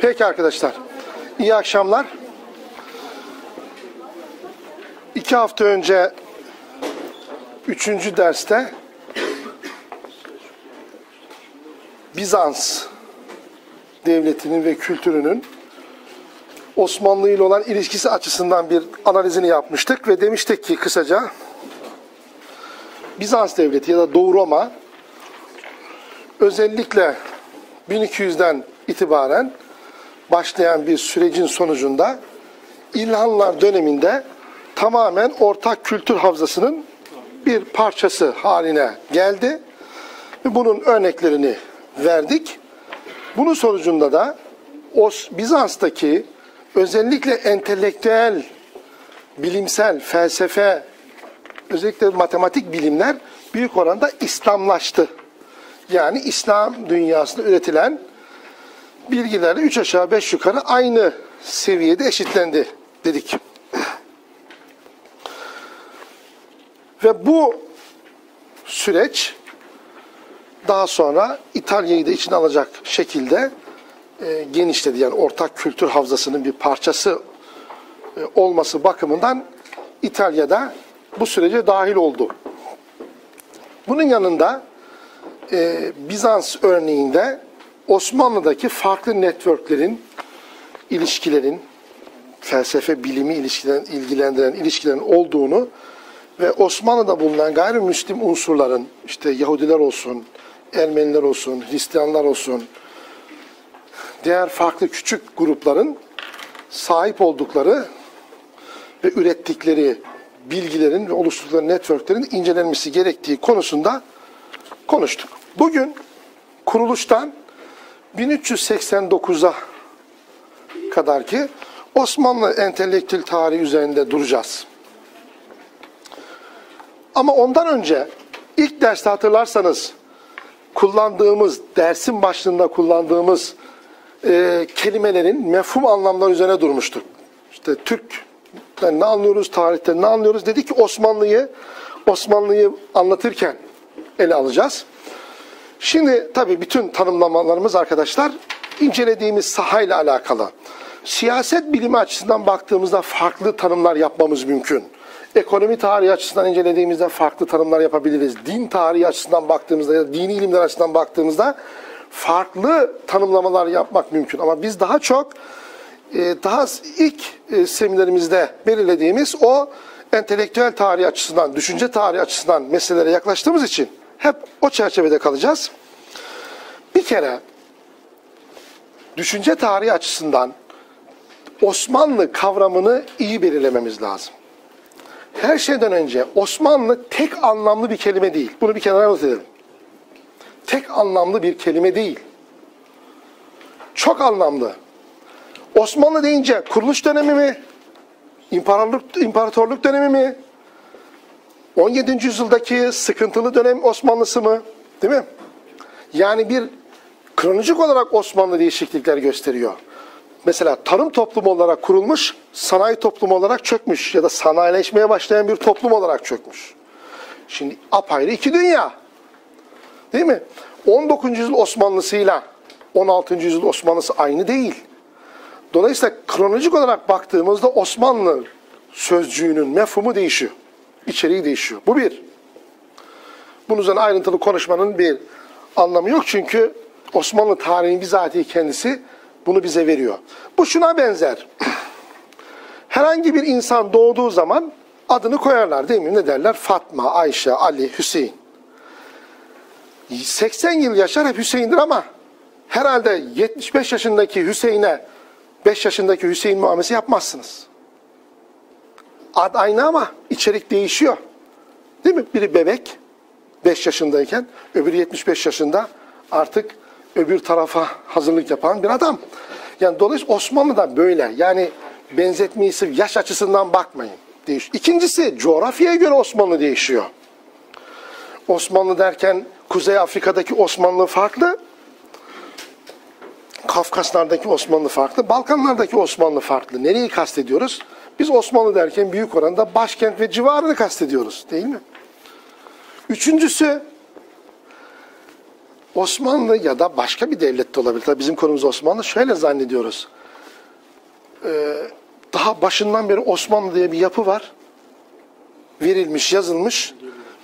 Peki arkadaşlar. İyi akşamlar. İki hafta önce üçüncü derste Bizans devletinin ve kültürünün Osmanlı ile olan ilişkisi açısından bir analizini yapmıştık ve demiştik ki kısaca Bizans devleti ya da Doğu Roma özellikle 1200'den itibaren başlayan bir sürecin sonucunda İlhanlar döneminde tamamen ortak kültür havzasının bir parçası haline geldi. Ve bunun örneklerini verdik. Bunun sonucunda da Bizans'taki özellikle entelektüel, bilimsel, felsefe, özellikle matematik bilimler büyük oranda İslamlaştı. Yani İslam dünyasında üretilen bilgilerle üç aşağı beş yukarı aynı seviyede eşitlendi dedik. Ve bu süreç daha sonra İtalya'yı da içine alacak şekilde e, genişledi. Yani ortak kültür havzasının bir parçası e, olması bakımından İtalya'da bu sürece dahil oldu. Bunun yanında e, Bizans örneğinde Osmanlı'daki farklı networklerin, ilişkilerin, felsefe bilimi ilişkilen, ilgilendiren ilişkilerin olduğunu ve Osmanlı'da bulunan gayrimüslim unsurların, işte Yahudiler olsun, Ermeniler olsun, Hristiyanlar olsun, diğer farklı küçük grupların sahip oldukları ve ürettikleri bilgilerin ve oluşturdukları networklerin incelenmesi gerektiği konusunda konuştuk. Bugün kuruluştan 1389'a kadar ki Osmanlı entelektüel tarihi üzerinde duracağız. Ama ondan önce ilk derste hatırlarsanız kullandığımız, dersin başlığında kullandığımız e, kelimelerin mefhum anlamları üzerine durmuştuk. İşte Türk'ten ne anlıyoruz, tarihten ne anlıyoruz? Dedi ki Osmanlı'yı Osmanlı'yı anlatırken ele alacağız. Şimdi tabii bütün tanımlamalarımız arkadaşlar incelediğimiz sahayla alakalı. Siyaset bilimi açısından baktığımızda farklı tanımlar yapmamız mümkün. Ekonomi tarihi açısından incelediğimizde farklı tanımlar yapabiliriz. Din tarihi açısından baktığımızda ya da dini ilimler açısından baktığımızda farklı tanımlamalar yapmak mümkün. Ama biz daha çok e, daha ilk e, seminerimizde belirlediğimiz o entelektüel tarih açısından, düşünce tarihi açısından meselelere yaklaştığımız için hep o çerçevede kalacağız. Bir kere düşünce tarihi açısından Osmanlı kavramını iyi belirlememiz lazım. Her şeyden önce Osmanlı tek anlamlı bir kelime değil. Bunu bir kenara not edelim. Tek anlamlı bir kelime değil. Çok anlamlı. Osmanlı deyince kuruluş dönemi mi? İmparatorluk, imparatorluk dönemi mi? 17. yüzyıldaki sıkıntılı dönem Osmanlısı mı? Değil mi? Yani bir kronolojik olarak Osmanlı değişiklikler gösteriyor. Mesela tarım toplumu olarak kurulmuş, sanayi toplumu olarak çökmüş ya da sanayileşmeye başlayan bir toplum olarak çökmüş. Şimdi apayrı iki dünya. Değil mi? 19. yüzyıl Osmanlısıyla 16. yüzyıl Osmanlısı aynı değil. Dolayısıyla kronolojik olarak baktığımızda Osmanlı sözcüğünün mefhumu değişiyor. İçeriği değişiyor. Bu bir. Bunun üzerine ayrıntılı konuşmanın bir anlamı yok çünkü Osmanlı tarihinin bizatihi kendisi bunu bize veriyor. Bu şuna benzer. Herhangi bir insan doğduğu zaman adını koyarlar değil mi? Ne derler? Fatma, Ayşe, Ali, Hüseyin. 80 yıl yaşar hep Hüseyin'dir ama herhalde 75 yaşındaki Hüseyin'e 5 yaşındaki Hüseyin muamelesi yapmazsınız. Ad aynı ama içerik değişiyor. Değil mi? Biri bebek 5 yaşındayken öbürü 75 yaşında artık öbür tarafa hazırlık yapan bir adam. Yani dolayısıyla Osmanlı da böyle. Yani benzetmeyi sırf yaş açısından bakmayın. Değiş. İkincisi coğrafyaya göre Osmanlı değişiyor. Osmanlı derken Kuzey Afrika'daki Osmanlı farklı. Kafkaslardaki Osmanlı farklı. Balkanlardaki Osmanlı farklı. Nereyi kastediyoruz? Biz Osmanlı derken büyük oranda başkent ve civarını kastediyoruz. Değil mi? Üçüncüsü Osmanlı ya da başka bir devlet de olabilir. Tabii bizim konumuz Osmanlı. Şöyle zannediyoruz. Ee, daha başından beri Osmanlı diye bir yapı var. Verilmiş, yazılmış.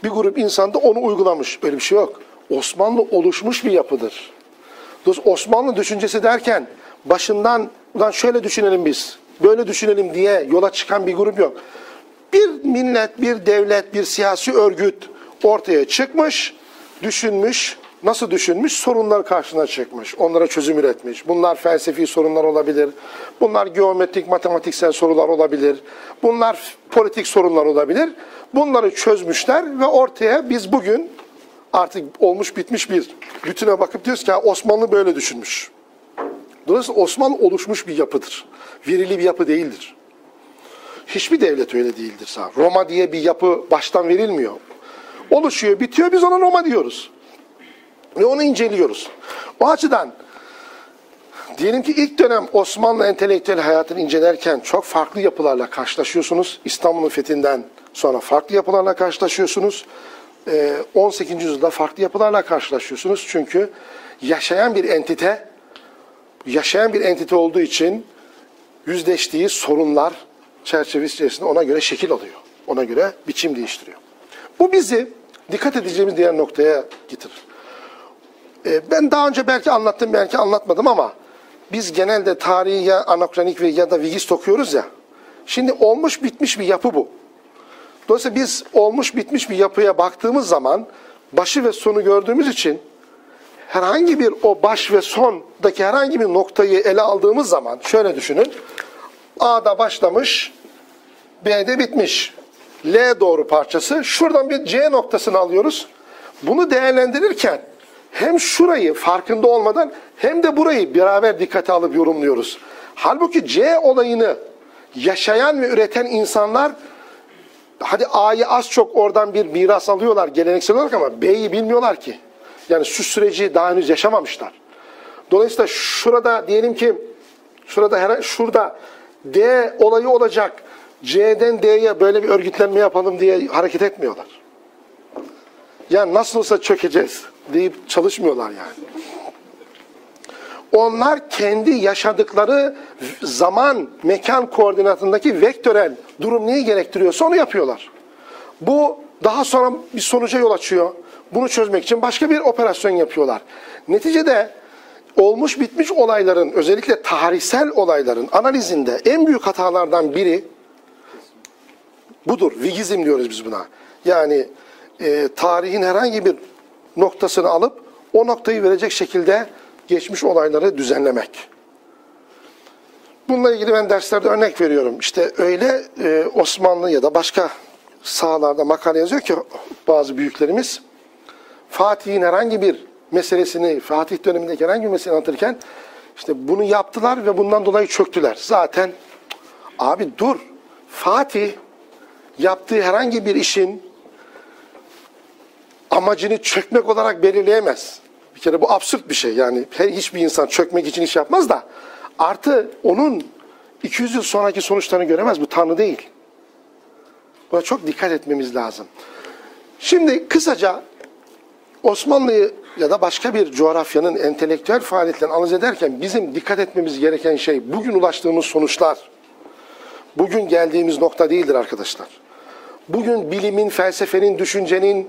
Bir grup insan da onu uygulamış. Öyle bir şey yok. Osmanlı oluşmuş bir yapıdır. Osmanlı düşüncesi derken başından ulan şöyle düşünelim biz, böyle düşünelim diye yola çıkan bir grup yok. Bir millet, bir devlet, bir siyasi örgüt ortaya çıkmış, düşünmüş, nasıl düşünmüş? Sorunlar karşına çıkmış, onlara çözüm üretmiş. Bunlar felsefi sorunlar olabilir, bunlar geometrik, matematiksel sorular olabilir, bunlar politik sorunlar olabilir. Bunları çözmüşler ve ortaya biz bugün artık olmuş bitmiş bir bütüne bakıp diyoruz ki Osmanlı böyle düşünmüş. Dolayısıyla Osmanlı oluşmuş bir yapıdır. Verili bir yapı değildir. Hiçbir devlet öyle değildir. Sağ. Roma diye bir yapı baştan verilmiyor. Oluşuyor, bitiyor, biz ona Roma diyoruz. Ve onu inceliyoruz. O açıdan diyelim ki ilk dönem Osmanlı entelektüel hayatını incelerken çok farklı yapılarla karşılaşıyorsunuz. İstanbul'un fethinden sonra farklı yapılarla karşılaşıyorsunuz. 18. yüzyılda farklı yapılarla karşılaşıyorsunuz. Çünkü yaşayan bir entite, yaşayan bir entite olduğu için yüzleştiği sorunlar çerçevesi içerisinde ona göre şekil alıyor. Ona göre biçim değiştiriyor. Bu bizi dikkat edeceğimiz diğer noktaya getirir. Ben daha önce belki anlattım, belki anlatmadım ama biz genelde tarihi ya anakronik ve ya da vigist okuyoruz ya. Şimdi olmuş bitmiş bir yapı bu. Dolayısıyla biz olmuş bitmiş bir yapıya baktığımız zaman başı ve sonu gördüğümüz için herhangi bir o baş ve sondaki herhangi bir noktayı ele aldığımız zaman şöyle düşünün. A'da başlamış, B'de bitmiş. L doğru parçası. Şuradan bir C noktasını alıyoruz. Bunu değerlendirirken hem şurayı farkında olmadan hem de burayı beraber dikkate alıp yorumluyoruz. Halbuki C olayını yaşayan ve üreten insanlar hadi A'yı az çok oradan bir miras alıyorlar geleneksel olarak ama B'yi bilmiyorlar ki. Yani şu süreci daha henüz yaşamamışlar. Dolayısıyla şurada diyelim ki şurada her şurada D olayı olacak. C'den D'ye böyle bir örgütlenme yapalım diye hareket etmiyorlar. Yani nasıl olsa çökeceğiz deyip çalışmıyorlar yani. Onlar kendi yaşadıkları zaman, mekan koordinatındaki vektörel durum neyi gerektiriyorsa onu yapıyorlar. Bu daha sonra bir sonuca yol açıyor. Bunu çözmek için başka bir operasyon yapıyorlar. Neticede olmuş bitmiş olayların özellikle tarihsel olayların analizinde en büyük hatalardan biri budur. Vigizm diyoruz biz buna. Yani e, tarihin herhangi bir noktasını alıp o noktayı verecek şekilde geçmiş olayları düzenlemek. Bununla ilgili ben derslerde örnek veriyorum. İşte öyle e, Osmanlı ya da başka sahalarda makale yazıyor ki bazı büyüklerimiz Fatih'in herhangi bir meselesini, Fatih dönemindeki herhangi bir meseleyi anlatırken işte bunu yaptılar ve bundan dolayı çöktüler. Zaten abi dur Fatih yaptığı herhangi bir işin amacını çökmek olarak belirleyemez. Bir kere bu absürt bir şey. Yani hiçbir insan çökmek için iş yapmaz da artı onun 200 yıl sonraki sonuçlarını göremez. Bu Tanrı değil. Buna çok dikkat etmemiz lazım. Şimdi kısaca Osmanlı'yı ya da başka bir coğrafyanın entelektüel faaliyetlerini analiz ederken bizim dikkat etmemiz gereken şey bugün ulaştığımız sonuçlar. Bugün geldiğimiz nokta değildir arkadaşlar. Bugün bilimin, felsefenin, düşüncenin,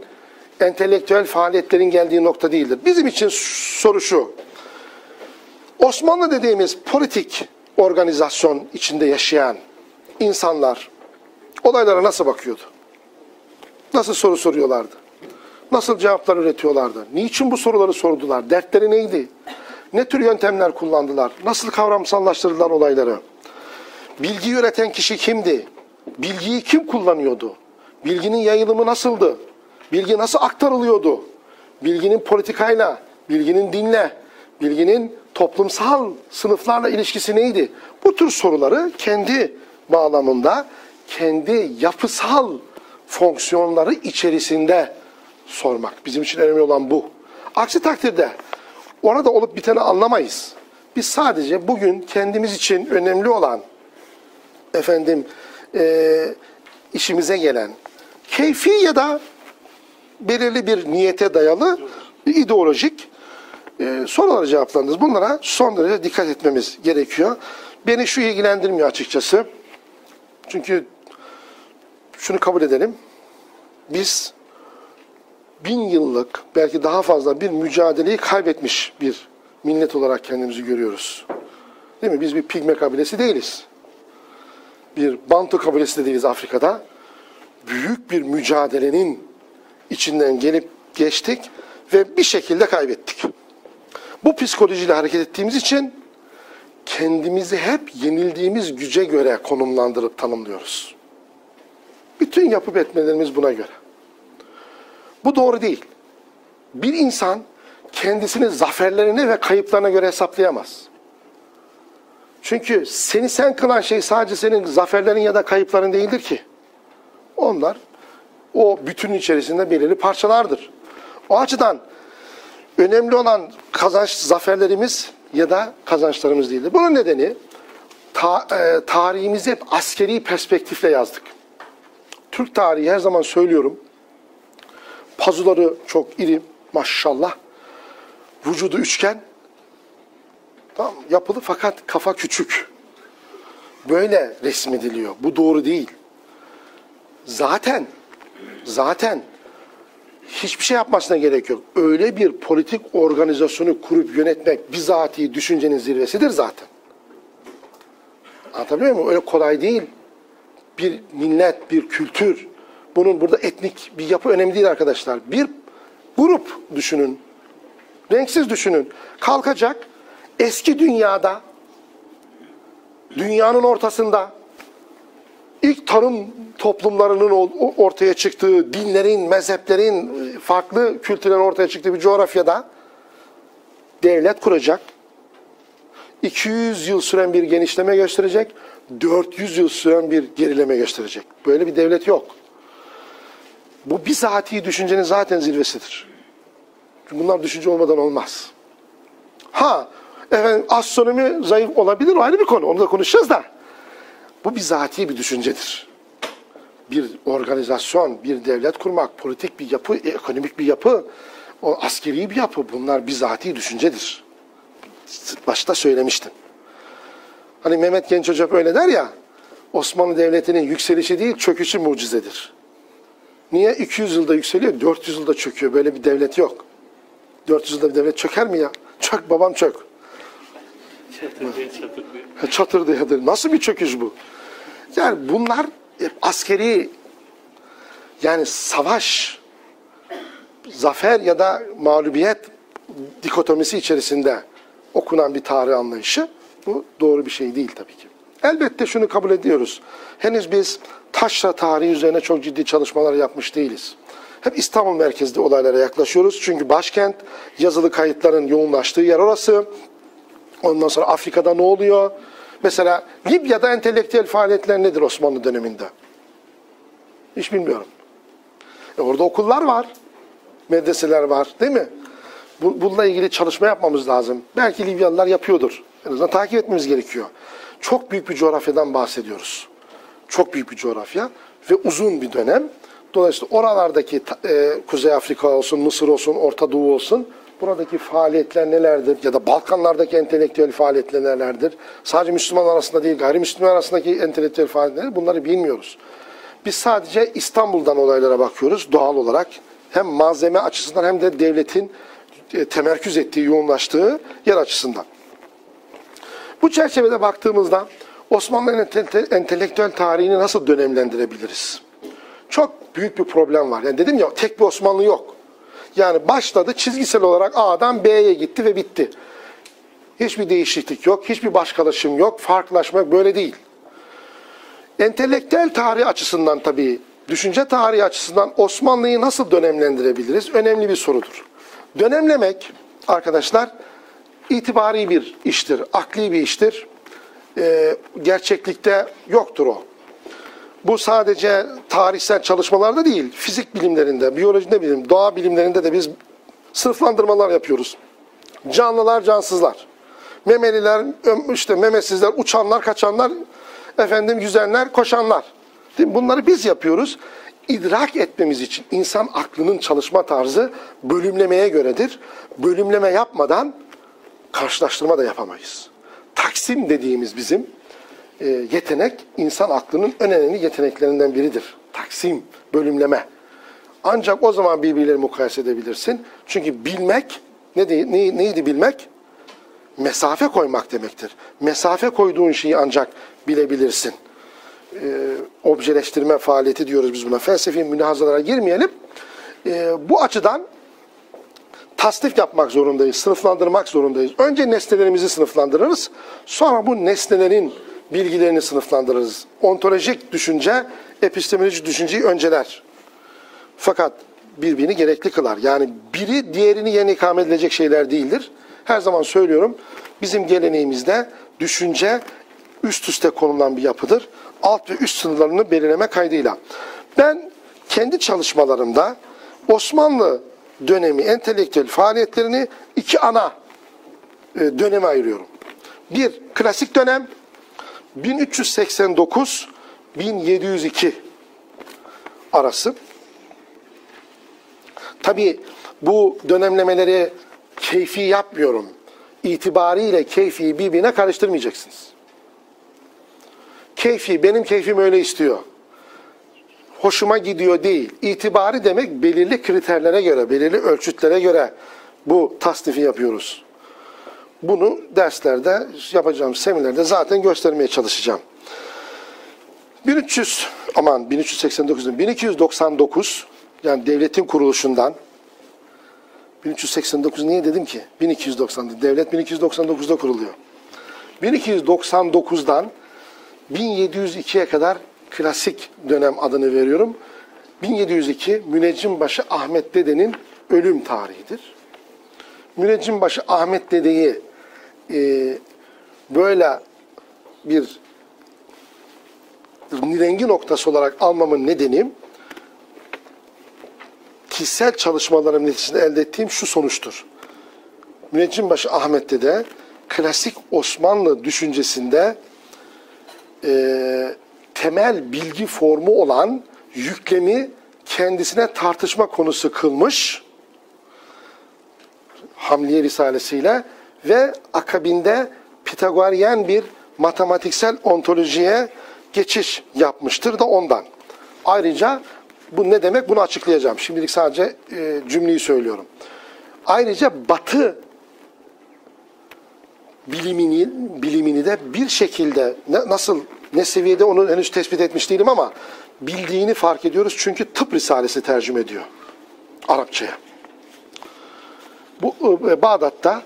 entelektüel faaliyetlerin geldiği nokta değildir. Bizim için soru şu. Osmanlı dediğimiz politik organizasyon içinde yaşayan insanlar olaylara nasıl bakıyordu? Nasıl soru soruyorlardı? Nasıl cevaplar üretiyorlardı? Niçin bu soruları sordular? Dertleri neydi? Ne tür yöntemler kullandılar? Nasıl kavramsallaştırdılar olayları? Bilgiyi üreten kişi kimdi? Bilgiyi kim kullanıyordu? Bilginin yayılımı nasıldı? Bilgi nasıl aktarılıyordu? Bilginin politikayla, bilginin dinle, bilginin toplumsal sınıflarla ilişkisi neydi? Bu tür soruları kendi bağlamında, kendi yapısal fonksiyonları içerisinde sormak. Bizim için önemli olan bu. Aksi takdirde orada olup biteni anlamayız. Biz sadece bugün kendimiz için önemli olan efendim e, işimize gelen keyfi ya da belirli bir niyete dayalı ideolojik e, soruları cevaplandınız. Bunlara son derece dikkat etmemiz gerekiyor. Beni şu ilgilendirmiyor açıkçası. Çünkü şunu kabul edelim. Biz bin yıllık belki daha fazla bir mücadeleyi kaybetmiş bir millet olarak kendimizi görüyoruz. Değil mi? Biz bir pigme kabilesi değiliz. Bir Bantu kabilesi de değiliz Afrika'da. Büyük bir mücadelenin içinden gelip geçtik ve bir şekilde kaybettik. Bu psikolojiyle hareket ettiğimiz için kendimizi hep yenildiğimiz güce göre konumlandırıp tanımlıyoruz. Bütün yapıp etmelerimiz buna göre. Bu doğru değil. Bir insan kendisini zaferlerine ve kayıplarına göre hesaplayamaz. Çünkü seni sen kılan şey sadece senin zaferlerin ya da kayıpların değildir ki. Onlar o bütün içerisinde belirli parçalardır. O açıdan önemli olan kazanç zaferlerimiz ya da kazançlarımız değildir. Bunun nedeni ta, e, tarihimizi hep askeri perspektifle yazdık. Türk tarihi her zaman söylüyorum. Pazuları çok iri maşallah. Vücudu üçgen. Tamam yapılı fakat kafa küçük. Böyle resmediliyor. Bu doğru değil. Zaten zaten hiçbir şey yapmasına gerek yok. Öyle bir politik organizasyonu kurup yönetmek bizatihi düşüncenin zirvesidir zaten. Anlatabiliyor muyum? Öyle kolay değil. Bir millet, bir kültür. Bunun burada etnik bir yapı önemli değil arkadaşlar. Bir grup düşünün. Renksiz düşünün. Kalkacak eski dünyada dünyanın ortasında ilk tarım toplumlarının ortaya çıktığı, dinlerin, mezheplerin, farklı kültürlerin ortaya çıktığı bir coğrafyada devlet kuracak. 200 yıl süren bir genişleme gösterecek, 400 yıl süren bir gerileme gösterecek. Böyle bir devlet yok. Bu bizatihi düşüncenin zaten zirvesidir. Çünkü bunlar düşünce olmadan olmaz. Ha, efendim astronomi zayıf olabilir o ayrı bir konu. Onu da konuşacağız da. Bu bizatihi bir düşüncedir. Bir organizasyon, bir devlet kurmak, politik bir yapı, ekonomik bir yapı, o askeri bir yapı bunlar bizatihi düşüncedir. Başta söylemiştim. Hani Mehmet Genç Hoca öyle der ya, Osmanlı Devleti'nin yükselişi değil çöküşü mucizedir. Niye? 200 yılda yükseliyor, 400 yılda çöküyor. Böyle bir devlet yok. 400 yılda bir devlet çöker mi ya? Çök babam çök. Çatır diye çatır. Nasıl bir çöküş bu? Yani bunlar askeri yani savaş, zafer ya da mağlubiyet dikotomisi içerisinde okunan bir tarih anlayışı. Bu doğru bir şey değil tabii ki. Elbette şunu kabul ediyoruz. Henüz biz taşra tarihi üzerine çok ciddi çalışmalar yapmış değiliz. Hep İstanbul merkezli olaylara yaklaşıyoruz. Çünkü başkent, yazılı kayıtların yoğunlaştığı yer orası. Ondan sonra Afrika'da ne oluyor? Mesela Libya'da entelektüel faaliyetler nedir Osmanlı döneminde? Hiç bilmiyorum. E orada okullar var. Medreseler var değil mi? Bu, bununla ilgili çalışma yapmamız lazım. Belki Libyalılar yapıyordur. En azından takip etmemiz gerekiyor. Çok büyük bir coğrafyadan bahsediyoruz. Çok büyük bir coğrafya ve uzun bir dönem. Dolayısıyla oralardaki e, Kuzey Afrika olsun, Mısır olsun, Orta Doğu olsun buradaki faaliyetler nelerdir? Ya da Balkanlardaki entelektüel faaliyetler nelerdir? Sadece Müslüman arasında değil, gayrimüslimler arasındaki entelektüel faaliyetler bunları bilmiyoruz. Biz sadece İstanbul'dan olaylara bakıyoruz doğal olarak. Hem malzeme açısından hem de devletin e, temerküz ettiği, yoğunlaştığı yer açısından. Bu çerçevede baktığımızda Osmanlı'nın entelektüel tarihini nasıl dönemlendirebiliriz? Çok büyük bir problem var. Yani dedim ya tek bir Osmanlı yok. Yani başladı çizgisel olarak A'dan B'ye gitti ve bitti. Hiçbir değişiklik yok, hiçbir başkalaşım yok, farklılaşma. Böyle değil. Entelektüel tarih açısından tabii, düşünce tarihi açısından Osmanlı'yı nasıl dönemlendirebiliriz? Önemli bir sorudur. Dönemlemek arkadaşlar itibari bir iştir, akli bir iştir. Ee, gerçeklikte yoktur o. Bu sadece tarihsel çalışmalarda değil, fizik bilimlerinde, biyolojide bilim, doğa bilimlerinde de biz sınıflandırmalar yapıyoruz. Canlılar, cansızlar. Memeliler, işte memesizler, uçanlar, kaçanlar, efendim yüzenler, koşanlar. Bunları biz yapıyoruz. idrak etmemiz için insan aklının çalışma tarzı bölümlemeye göredir. Bölümleme yapmadan karşılaştırma da yapamayız. Taksim dediğimiz bizim e, yetenek insan aklının en önemli yeteneklerinden biridir. Taksim, bölümleme. Ancak o zaman birbirleri mukayese edebilirsin. Çünkü bilmek, ne de, ne, neydi bilmek? Mesafe koymak demektir. Mesafe koyduğun şeyi ancak bilebilirsin. E, objeleştirme faaliyeti diyoruz biz buna. Felsefi mülahazalara girmeyelim. E, bu açıdan tasnif yapmak zorundayız, sınıflandırmak zorundayız. Önce nesnelerimizi sınıflandırırız. Sonra bu nesnelerin bilgilerini sınıflandırırız. Ontolojik düşünce, epistemolojik düşünceyi önceler. Fakat birbirini gerekli kılar. Yani biri diğerini yerine ikame edilecek şeyler değildir. Her zaman söylüyorum, bizim geleneğimizde düşünce üst üste konulan bir yapıdır. Alt ve üst sınırlarını belirleme kaydıyla. Ben kendi çalışmalarımda Osmanlı dönemi entelektüel faaliyetlerini iki ana e, döneme ayırıyorum. Bir, klasik dönem 1389-1702 arası. Tabii bu dönemlemeleri keyfi yapmıyorum. İtibariyle keyfi birbirine karıştırmayacaksınız. Keyfi, benim keyfim öyle istiyor. Hoşuma gidiyor değil. İtibari demek belirli kriterlere göre, belirli ölçütlere göre bu tasnifi yapıyoruz. Bunu derslerde, yapacağım seminerde zaten göstermeye çalışacağım. 1300, aman 1389, 1299 yani devletin kuruluşundan 1389 niye dedim ki? 1290. Devlet 1299'da kuruluyor. 1299'dan 1702'ye kadar klasik dönem adını veriyorum. 1702 Müneccimbaşı Ahmet Dede'nin ölüm tarihidir. Müneccimbaşı Ahmet Dede'yi e, böyle bir rengi noktası olarak almamın nedeni kişisel çalışmalarım neticesinde elde ettiğim şu sonuçtur. Müneccimbaşı Ahmet Dede klasik Osmanlı düşüncesinde e, temel bilgi formu olan yüklemi kendisine tartışma konusu kılmış Hamliye Risalesiyle ve akabinde Pitagoryen bir matematiksel ontolojiye geçiş yapmıştır da ondan. Ayrıca bu ne demek bunu açıklayacağım. Şimdilik sadece e, cümleyi söylüyorum. Ayrıca Batı bilimini bilimini de bir şekilde nasıl ne seviyede onu henüz tespit etmiş değilim ama bildiğini fark ediyoruz çünkü tıp risalesi tercüme ediyor Arapçaya. Bu e, Bağdat'ta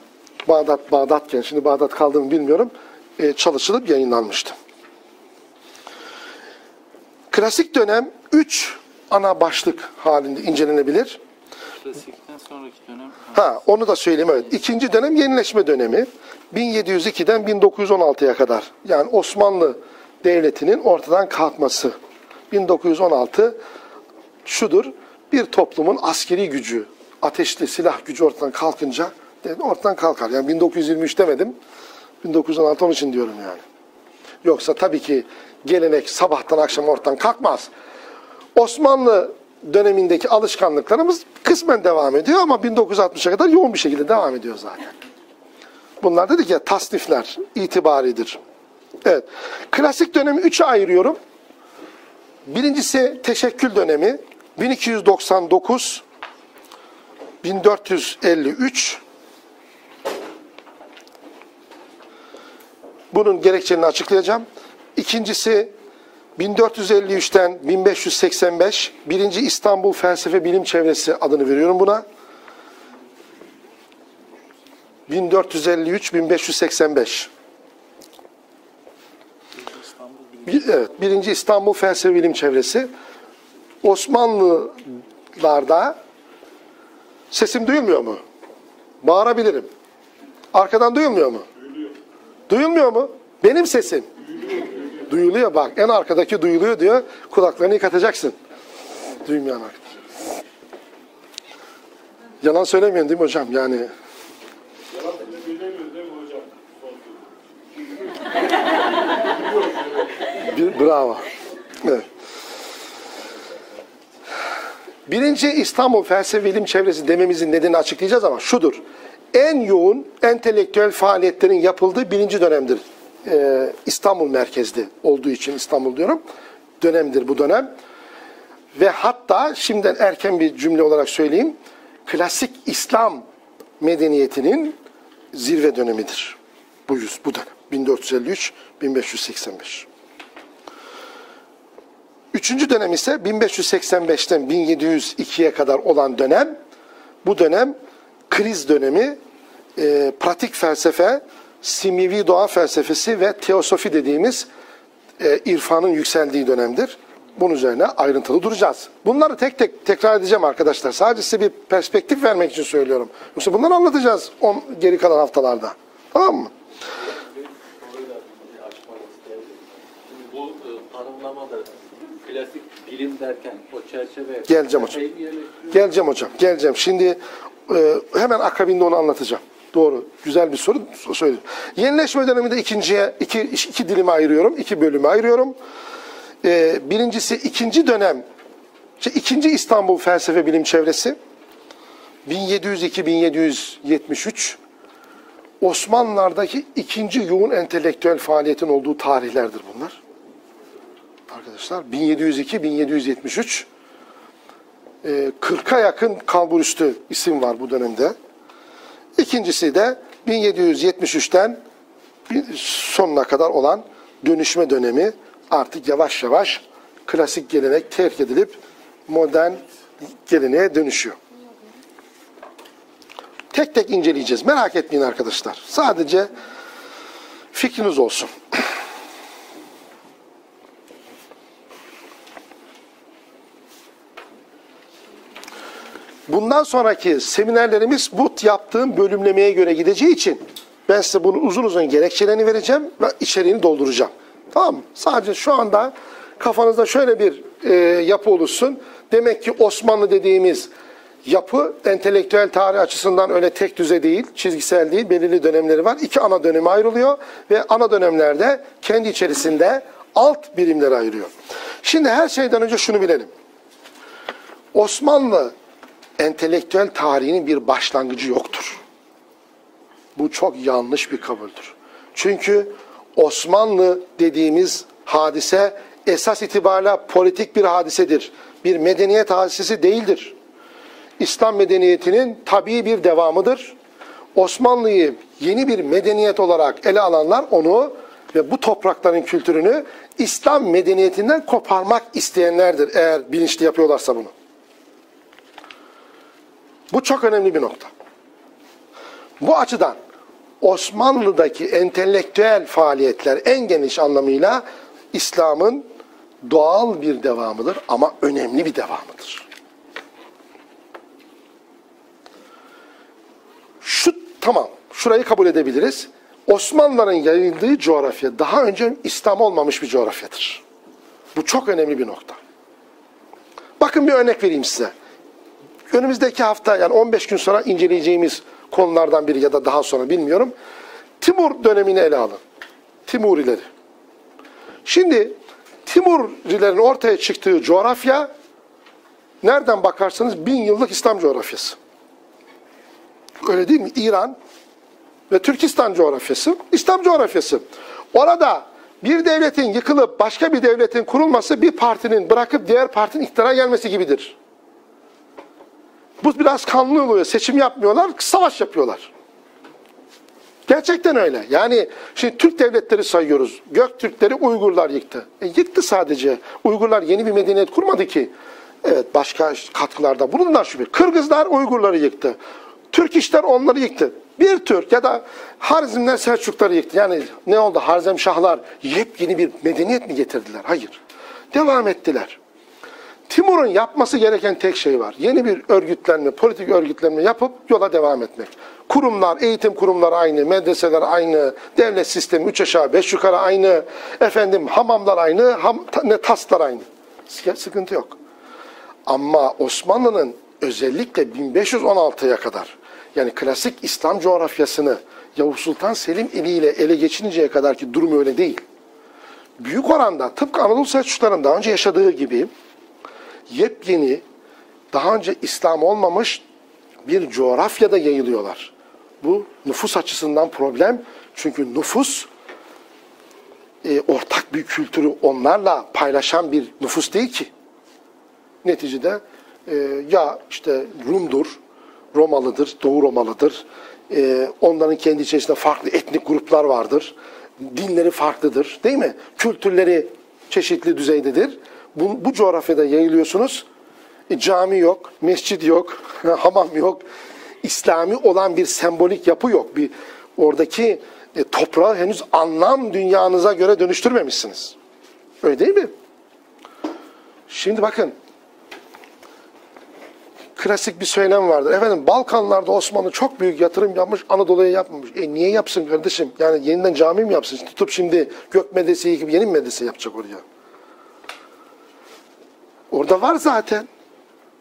Bağdat Bağdatken şimdi Bağdat kaldığımı bilmiyorum e, çalışılıp yayınlanmıştı. Klasik dönem 3 ana başlık halinde incelenebilir. Klasikten sonraki dönem. Ha, onu da söyleyeyim evet. İkinci dönem yenileşme dönemi. 1702'den 1916'ya kadar. Yani Osmanlı Devleti'nin ortadan kalkması. 1916 şudur. Bir toplumun askeri gücü, ateşli silah gücü ortadan kalkınca ortadan kalkar. Yani 1923 demedim. 1916 onun için diyorum yani. Yoksa tabii ki gelenek sabahtan akşam ortadan kalkmaz. Osmanlı dönemindeki alışkanlıklarımız kısmen devam ediyor ama 1960'a kadar yoğun bir şekilde devam ediyor zaten. Bunlar dedik ya tasnifler itibaridir. Evet. Klasik dönemi üçe ayırıyorum. Birincisi teşekkül dönemi 1299 1453 Bunun gerekçelerini açıklayacağım. İkincisi 1453'ten 1585 Birinci İstanbul Felsefe Bilim Çevresi adını veriyorum buna. 1453-1585. Bir, evet, Birinci İstanbul Felsefe Bilim Çevresi. Osmanlılarda sesim duyulmuyor mu? Bağırabilirim. Arkadan duyulmuyor mu? Duyulmuyor mu? Benim sesim. Duyuluyor bak. En arkadaki duyuluyor diyor. Kulaklarını yıkatacaksın. Duymayan arkadaş. Yalan söylemiyorsun değil mi hocam? Yani Bir, bravo. Evet. Birinci İstanbul Felsefe Bilim Çevresi dememizin nedenini açıklayacağız ama şudur. En yoğun entelektüel faaliyetlerin yapıldığı birinci dönemdir. Ee, İstanbul merkezli olduğu için İstanbul diyorum. Dönemdir bu dönem. Ve hatta şimdiden erken bir cümle olarak söyleyeyim. Klasik İslam medeniyetinin zirve dönemidir. Bu yüz, bu dönem. 1453-1585. Üçüncü dönem ise 1585'ten 1702'ye kadar olan dönem. Bu dönem kriz dönemi, e, pratik felsefe, simivi doğa felsefesi ve teosofi dediğimiz e, irfanın yükseldiği dönemdir. Bunun üzerine ayrıntılı duracağız. Bunları tek tek tekrar edeceğim arkadaşlar. Sadece size bir perspektif vermek için söylüyorum. Yoksa bunları anlatacağız on, geri kalan haftalarda. Tamam mı? açmak isterdim. Şimdi bu e, tanımlamada klasik bilim derken o çerçeve Geleceğim hocam. Geleceğim hocam, geleceğim. Şimdi e, hemen akabinde onu anlatacağım. Doğru, güzel bir soru söyledim. Yenileşme döneminde ikinciye, iki, iki dilime ayırıyorum, iki bölüme ayırıyorum. E, birincisi ikinci dönem, işte ikinci İstanbul Felsefe Bilim Çevresi. 1702-1773 Osmanlılar'daki ikinci yoğun entelektüel faaliyetin olduğu tarihlerdir bunlar. Arkadaşlar 1702-1773 e, 40'a yakın kalburüstü isim var bu dönemde. İkincisi de 1773'ten bir sonuna kadar olan dönüşme dönemi artık yavaş yavaş klasik gelenek terk edilip modern geleneğe dönüşüyor. Tek tek inceleyeceğiz. Merak etmeyin arkadaşlar. Sadece fikriniz olsun. Bundan sonraki seminerlerimiz bu yaptığım bölümlemeye göre gideceği için ben size bunu uzun uzun gerekçelerini vereceğim ve içeriğini dolduracağım. Tamam mı? Sadece şu anda kafanızda şöyle bir e, yapı oluşsun. Demek ki Osmanlı dediğimiz yapı entelektüel tarih açısından öyle tek düze değil, çizgisel değil, belirli dönemleri var. İki ana döneme ayrılıyor ve ana dönemlerde kendi içerisinde alt birimleri ayırıyor. Şimdi her şeyden önce şunu bilelim. Osmanlı entelektüel tarihinin bir başlangıcı yoktur. Bu çok yanlış bir kabuldür. Çünkü Osmanlı dediğimiz hadise esas itibariyle politik bir hadisedir. Bir medeniyet hadisesi değildir. İslam medeniyetinin tabii bir devamıdır. Osmanlı'yı yeni bir medeniyet olarak ele alanlar onu ve bu toprakların kültürünü İslam medeniyetinden koparmak isteyenlerdir eğer bilinçli yapıyorlarsa bunu. Bu çok önemli bir nokta. Bu açıdan Osmanlı'daki entelektüel faaliyetler en geniş anlamıyla İslam'ın doğal bir devamıdır ama önemli bir devamıdır. Şu tamam, şurayı kabul edebiliriz. Osmanlıların yayıldığı coğrafya daha önce İslam olmamış bir coğrafyadır. Bu çok önemli bir nokta. Bakın bir örnek vereyim size önümüzdeki hafta yani 15 gün sonra inceleyeceğimiz konulardan biri ya da daha sonra bilmiyorum. Timur dönemini ele alın. Timurileri. Şimdi Timurilerin ortaya çıktığı coğrafya nereden bakarsanız bin yıllık İslam coğrafyası. Öyle değil mi? İran ve Türkistan coğrafyası İslam coğrafyası. Orada bir devletin yıkılıp başka bir devletin kurulması bir partinin bırakıp diğer partinin iktidara gelmesi gibidir. Bu biraz kanlı oluyor. Seçim yapmıyorlar, savaş yapıyorlar. Gerçekten öyle. Yani şimdi Türk devletleri sayıyoruz. Göktürkleri Uygurlar yıktı. E, yıktı sadece. Uygurlar yeni bir medeniyet kurmadı ki. Evet başka katkılarda bulundular şüphe. Kırgızlar Uygurları yıktı. Türk işler onları yıktı. Bir Türk ya da Harizmler Selçukları yıktı. Yani ne oldu? Harzemşahlar yepyeni bir medeniyet mi getirdiler? Hayır. Devam ettiler. Timur'un yapması gereken tek şey var. Yeni bir örgütlenme, politik örgütlenme yapıp yola devam etmek. Kurumlar, eğitim kurumları aynı, medreseler aynı, devlet sistemi üç aşağı beş yukarı aynı, efendim hamamlar aynı, ham, ne taslar aynı. Sıkıntı yok. Ama Osmanlı'nın özellikle 1516'ya kadar yani klasik İslam coğrafyasını Yavuz Sultan Selim eliyle ele geçirinceye kadar ki durum öyle değil. Büyük oranda tıpkı Anadolu Selçukluların daha önce yaşadığı gibi yepyeni daha önce İslam olmamış bir coğrafyada yayılıyorlar. Bu nüfus açısından problem. Çünkü nüfus e, ortak bir kültürü onlarla paylaşan bir nüfus değil ki. Neticede e, ya işte Rum'dur, Romalıdır, Doğu Romalıdır. E, onların kendi içerisinde farklı etnik gruplar vardır. Dinleri farklıdır değil mi? Kültürleri çeşitli düzeydedir. Bu, bu coğrafyada yayılıyorsunuz. E, cami yok, mescid yok, hamam yok. İslami olan bir sembolik yapı yok. Bir oradaki e, toprağı henüz anlam dünyanıza göre dönüştürmemişsiniz. Öyle değil mi? Şimdi bakın klasik bir söylem vardır. Efendim Balkanlarda Osmanlı çok büyük yatırım yapmış, Anadolu'ya yapmamış. E niye yapsın kardeşim? Yani yeniden cami mi yapsın? Tutup şimdi gök medrese yıkıp yeni medrese yapacak oraya? Orada var zaten.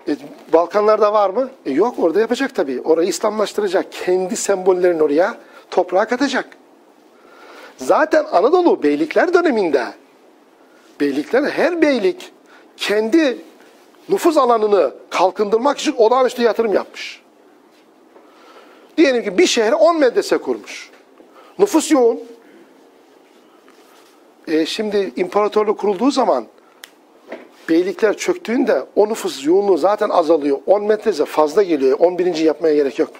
E, Balkanlarda var mı? E, yok orada yapacak tabii. Orayı İslamlaştıracak. Kendi sembollerini oraya toprağa katacak. Zaten Anadolu beylikler döneminde beylikler her beylik kendi nüfus alanını kalkındırmak için olağanüstü yatırım yapmış. Diyelim ki bir şehre 10 medrese kurmuş. Nüfus yoğun. E, şimdi imparatorluk kurulduğu zaman beylikler çöktüğünde o nüfus yoğunluğu zaten azalıyor. 10 metrese fazla geliyor. 11. yapmaya gerek yok.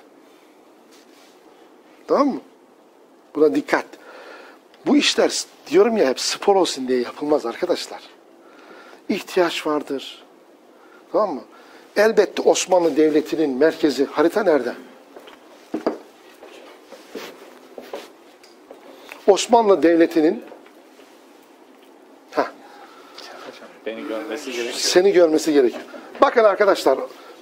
Tamam mı? Buna dikkat. Bu işler diyorum ya hep spor olsun diye yapılmaz arkadaşlar. İhtiyaç vardır. Tamam mı? Elbette Osmanlı Devleti'nin merkezi harita nerede? Osmanlı Devleti'nin Beni görmesi gerekiyor. seni görmesi gerekiyor. Bakın arkadaşlar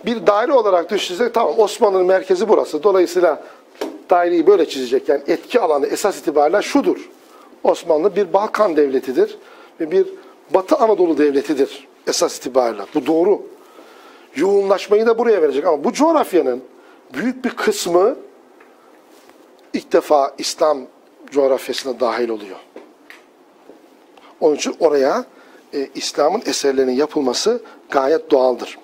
bir daire olarak düşünsek tamam Osmanlı'nın merkezi burası. Dolayısıyla daireyi böyle çizecek. Yani etki alanı esas itibariyle şudur. Osmanlı bir Balkan devletidir ve bir Batı Anadolu devletidir esas itibariyle. Bu doğru. Yoğunlaşmayı da buraya verecek ama bu coğrafyanın büyük bir kısmı ilk defa İslam coğrafyasına dahil oluyor. Onun için oraya e, İslam'ın eserlerinin yapılması gayet doğaldır.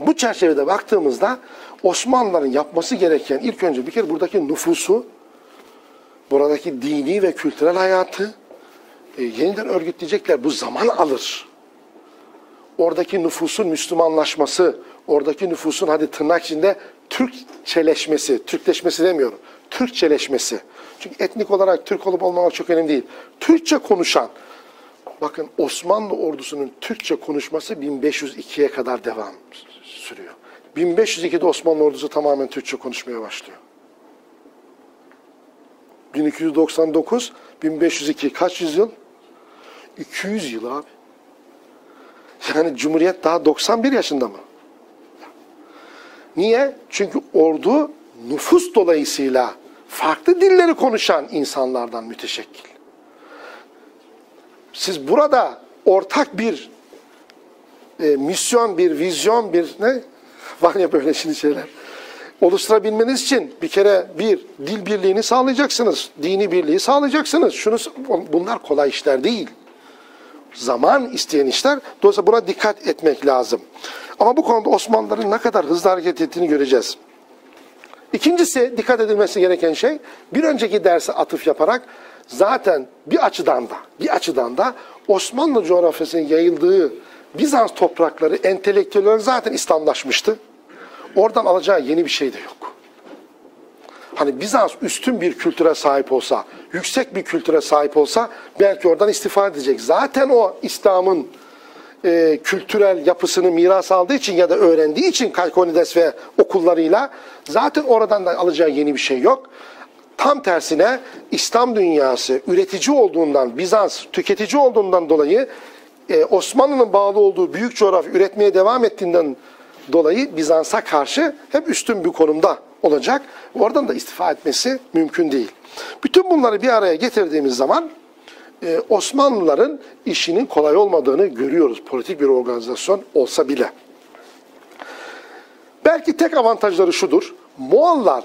Bu çerçevede baktığımızda Osmanlıların yapması gereken ilk önce bir kere buradaki nüfusu, buradaki dini ve kültürel hayatı e, yeniden örgütleyecekler. Bu zaman alır. Oradaki nüfusun Müslümanlaşması, oradaki nüfusun hadi tırnak içinde Türkçeleşmesi, Türkleşmesi demiyorum, Türkçeleşmesi. Çünkü etnik olarak Türk olup olmamak çok önemli değil. Türkçe konuşan, bakın Osmanlı ordusunun Türkçe konuşması 1502'ye kadar devam sürüyor. 1502'de Osmanlı ordusu tamamen Türkçe konuşmaya başlıyor. 1299, 1502 kaç yüzyıl? 200 yıl abi. Yani Cumhuriyet daha 91 yaşında mı? Niye? Çünkü ordu nüfus dolayısıyla farklı dilleri konuşan insanlardan müteşekkil. Siz burada ortak bir e, misyon, bir vizyon, bir ne? Var ya böyle şimdi şeyler. Oluşturabilmeniz için bir kere bir dil birliğini sağlayacaksınız. Dini birliği sağlayacaksınız. Şunu bunlar kolay işler değil. Zaman isteyen işler. Dolayısıyla buna dikkat etmek lazım. Ama bu konuda Osmanlıların ne kadar hızlı hareket ettiğini göreceğiz. İkincisi dikkat edilmesi gereken şey bir önceki derse atıf yaparak zaten bir açıdan da bir açıdan da Osmanlı coğrafyasının yayıldığı Bizans toprakları entelektüeller zaten İslamlaşmıştı. Oradan alacağı yeni bir şey de yok. Hani Bizans üstün bir kültüre sahip olsa, yüksek bir kültüre sahip olsa belki oradan istifade edecek. Zaten o İslam'ın e, kültürel yapısını miras aldığı için ya da öğrendiği için Kalkonides ve okullarıyla zaten oradan da alacağı yeni bir şey yok. Tam tersine İslam dünyası üretici olduğundan, Bizans tüketici olduğundan dolayı e, Osmanlı'nın bağlı olduğu büyük coğrafya üretmeye devam ettiğinden dolayı Bizans'a karşı hep üstün bir konumda olacak. Oradan da istifa etmesi mümkün değil. Bütün bunları bir araya getirdiğimiz zaman e, Osmanlıların işinin kolay olmadığını görüyoruz. Politik bir organizasyon olsa bile. Belki tek avantajları şudur. Moğollar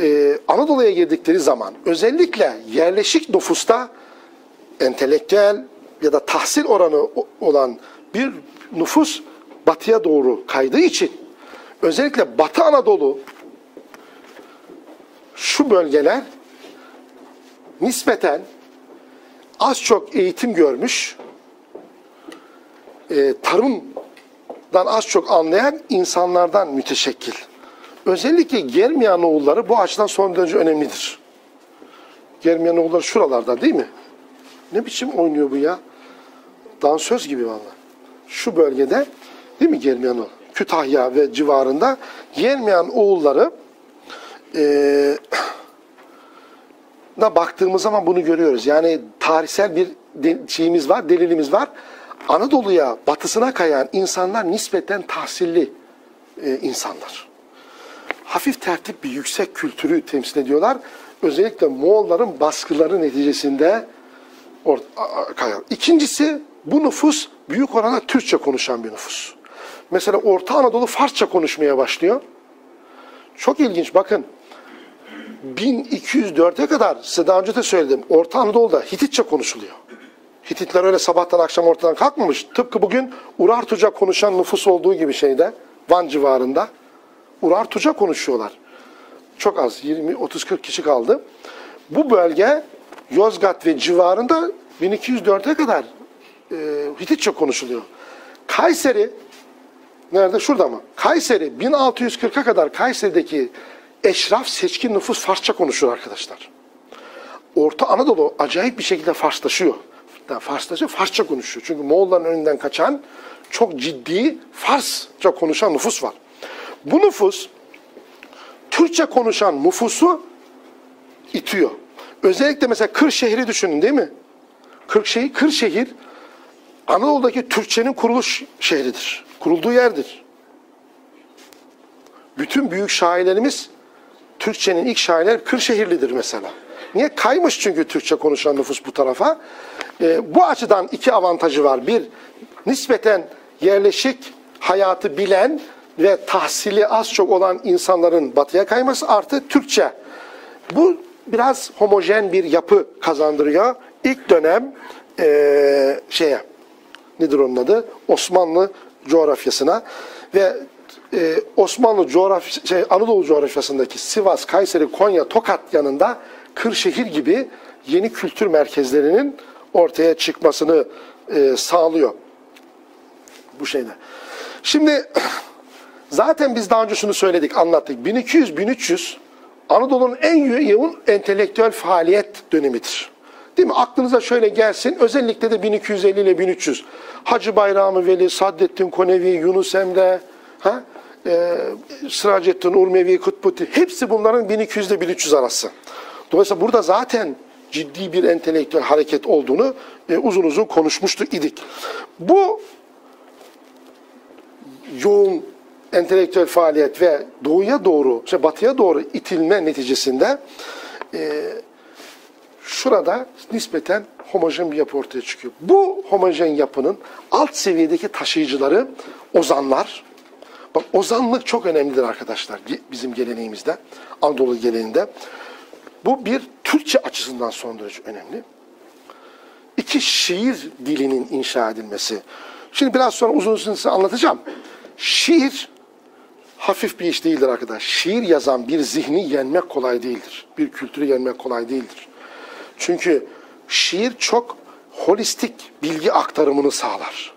e, Anadolu'ya girdikleri zaman özellikle yerleşik nüfusta entelektüel ya da tahsil oranı olan bir nüfus batıya doğru kaydığı için özellikle Batı Anadolu şu bölgeler nispeten az çok eğitim görmüş, e, tarımdan az çok anlayan insanlardan müteşekkil. Özellikle Germiyanoğulları bu açıdan son derece önemlidir. Germiyanoğulları şuralarda değil mi? Ne biçim oynuyor bu ya? Dansöz gibi valla. Şu bölgede değil mi Germiyanoğlu? Kütahya ve civarında Germiyan oğulları eee da baktığımız zaman bunu görüyoruz. Yani tarihsel bir şeyimiz var, delilimiz var. Anadolu'ya, batısına kayan insanlar nispeten tahsilli e, insanlar. Hafif tertip bir yüksek kültürü temsil ediyorlar. Özellikle Moğolların baskıları neticesinde kayar. İkincisi bu nüfus büyük oranda Türkçe konuşan bir nüfus. Mesela Orta Anadolu Farsça konuşmaya başlıyor. Çok ilginç bakın. 1204'e kadar size daha önce de söyledim. Orta Anadolu'da Hititçe konuşuluyor. Hititler öyle sabahtan akşam ortadan kalkmamış. Tıpkı bugün Urartuca konuşan nüfus olduğu gibi şeyde Van civarında. Urartuca konuşuyorlar. Çok az 20 30 40 kişi kaldı. Bu bölge Yozgat ve civarında 1204'e kadar e, Hititçe konuşuluyor. Kayseri Nerede? Şurada mı? Kayseri 1640'a kadar Kayseri'deki eşraf seçkin nüfus Farsça konuşuyor arkadaşlar. Orta Anadolu acayip bir şekilde Farslaşıyor. Farslaşıyor, Farsça konuşuyor. Çünkü Moğolların önünden kaçan çok ciddi Farsça konuşan nüfus var. Bu nüfus Türkçe konuşan nüfusu itiyor. Özellikle mesela Kırşehir'i düşünün değil mi? Kırşehir, Kırşehir Anadolu'daki Türkçenin kuruluş şehridir. Kurulduğu yerdir. Bütün büyük şairlerimiz Türkçenin ilk şairler Kırşehirlidir mesela. Niye? Kaymış çünkü Türkçe konuşan nüfus bu tarafa. Ee, bu açıdan iki avantajı var. Bir, nispeten yerleşik hayatı bilen ve tahsili az çok olan insanların batıya kayması artı Türkçe. Bu biraz homojen bir yapı kazandırıyor. İlk dönem eee, şeye nedir onun adı? Osmanlı coğrafyasına ve e, Osmanlı coğrafya, şey, Anadolu coğrafyasındaki Sivas, Kayseri, Konya, Tokat yanında Kırşehir gibi yeni kültür merkezlerinin ortaya çıkmasını e, sağlıyor bu şeyde. Şimdi zaten biz daha önce şunu söyledik, anlattık. 1200-1300 Anadolu'nun en yoğun entelektüel faaliyet dönemidir. Değil mi? Aklınıza şöyle gelsin. Özellikle de 1250 ile 1300. Hacı Bayrami Veli, Saddettin Konevi, Yunus Emre, ha? Ee, Sıracettin Urmevi, Kutbuti. Hepsi bunların 1200 ile 1300 arası. Dolayısıyla burada zaten ciddi bir entelektüel hareket olduğunu e, uzun uzun konuşmuştuk idik. Bu yoğun entelektüel faaliyet ve doğuya doğru, işte batıya doğru itilme neticesinde e, şurada nispeten homojen bir yapı ortaya çıkıyor. Bu homojen yapının alt seviyedeki taşıyıcıları ozanlar. Bak ozanlık çok önemlidir arkadaşlar bizim geleneğimizde, Anadolu geleneğinde. Bu bir Türkçe açısından son derece önemli. İki şiir dilinin inşa edilmesi. Şimdi biraz sonra uzun uzun size anlatacağım. Şiir hafif bir iş değildir arkadaş. Şiir yazan bir zihni yenmek kolay değildir. Bir kültürü yenmek kolay değildir. Çünkü şiir çok holistik bilgi aktarımını sağlar.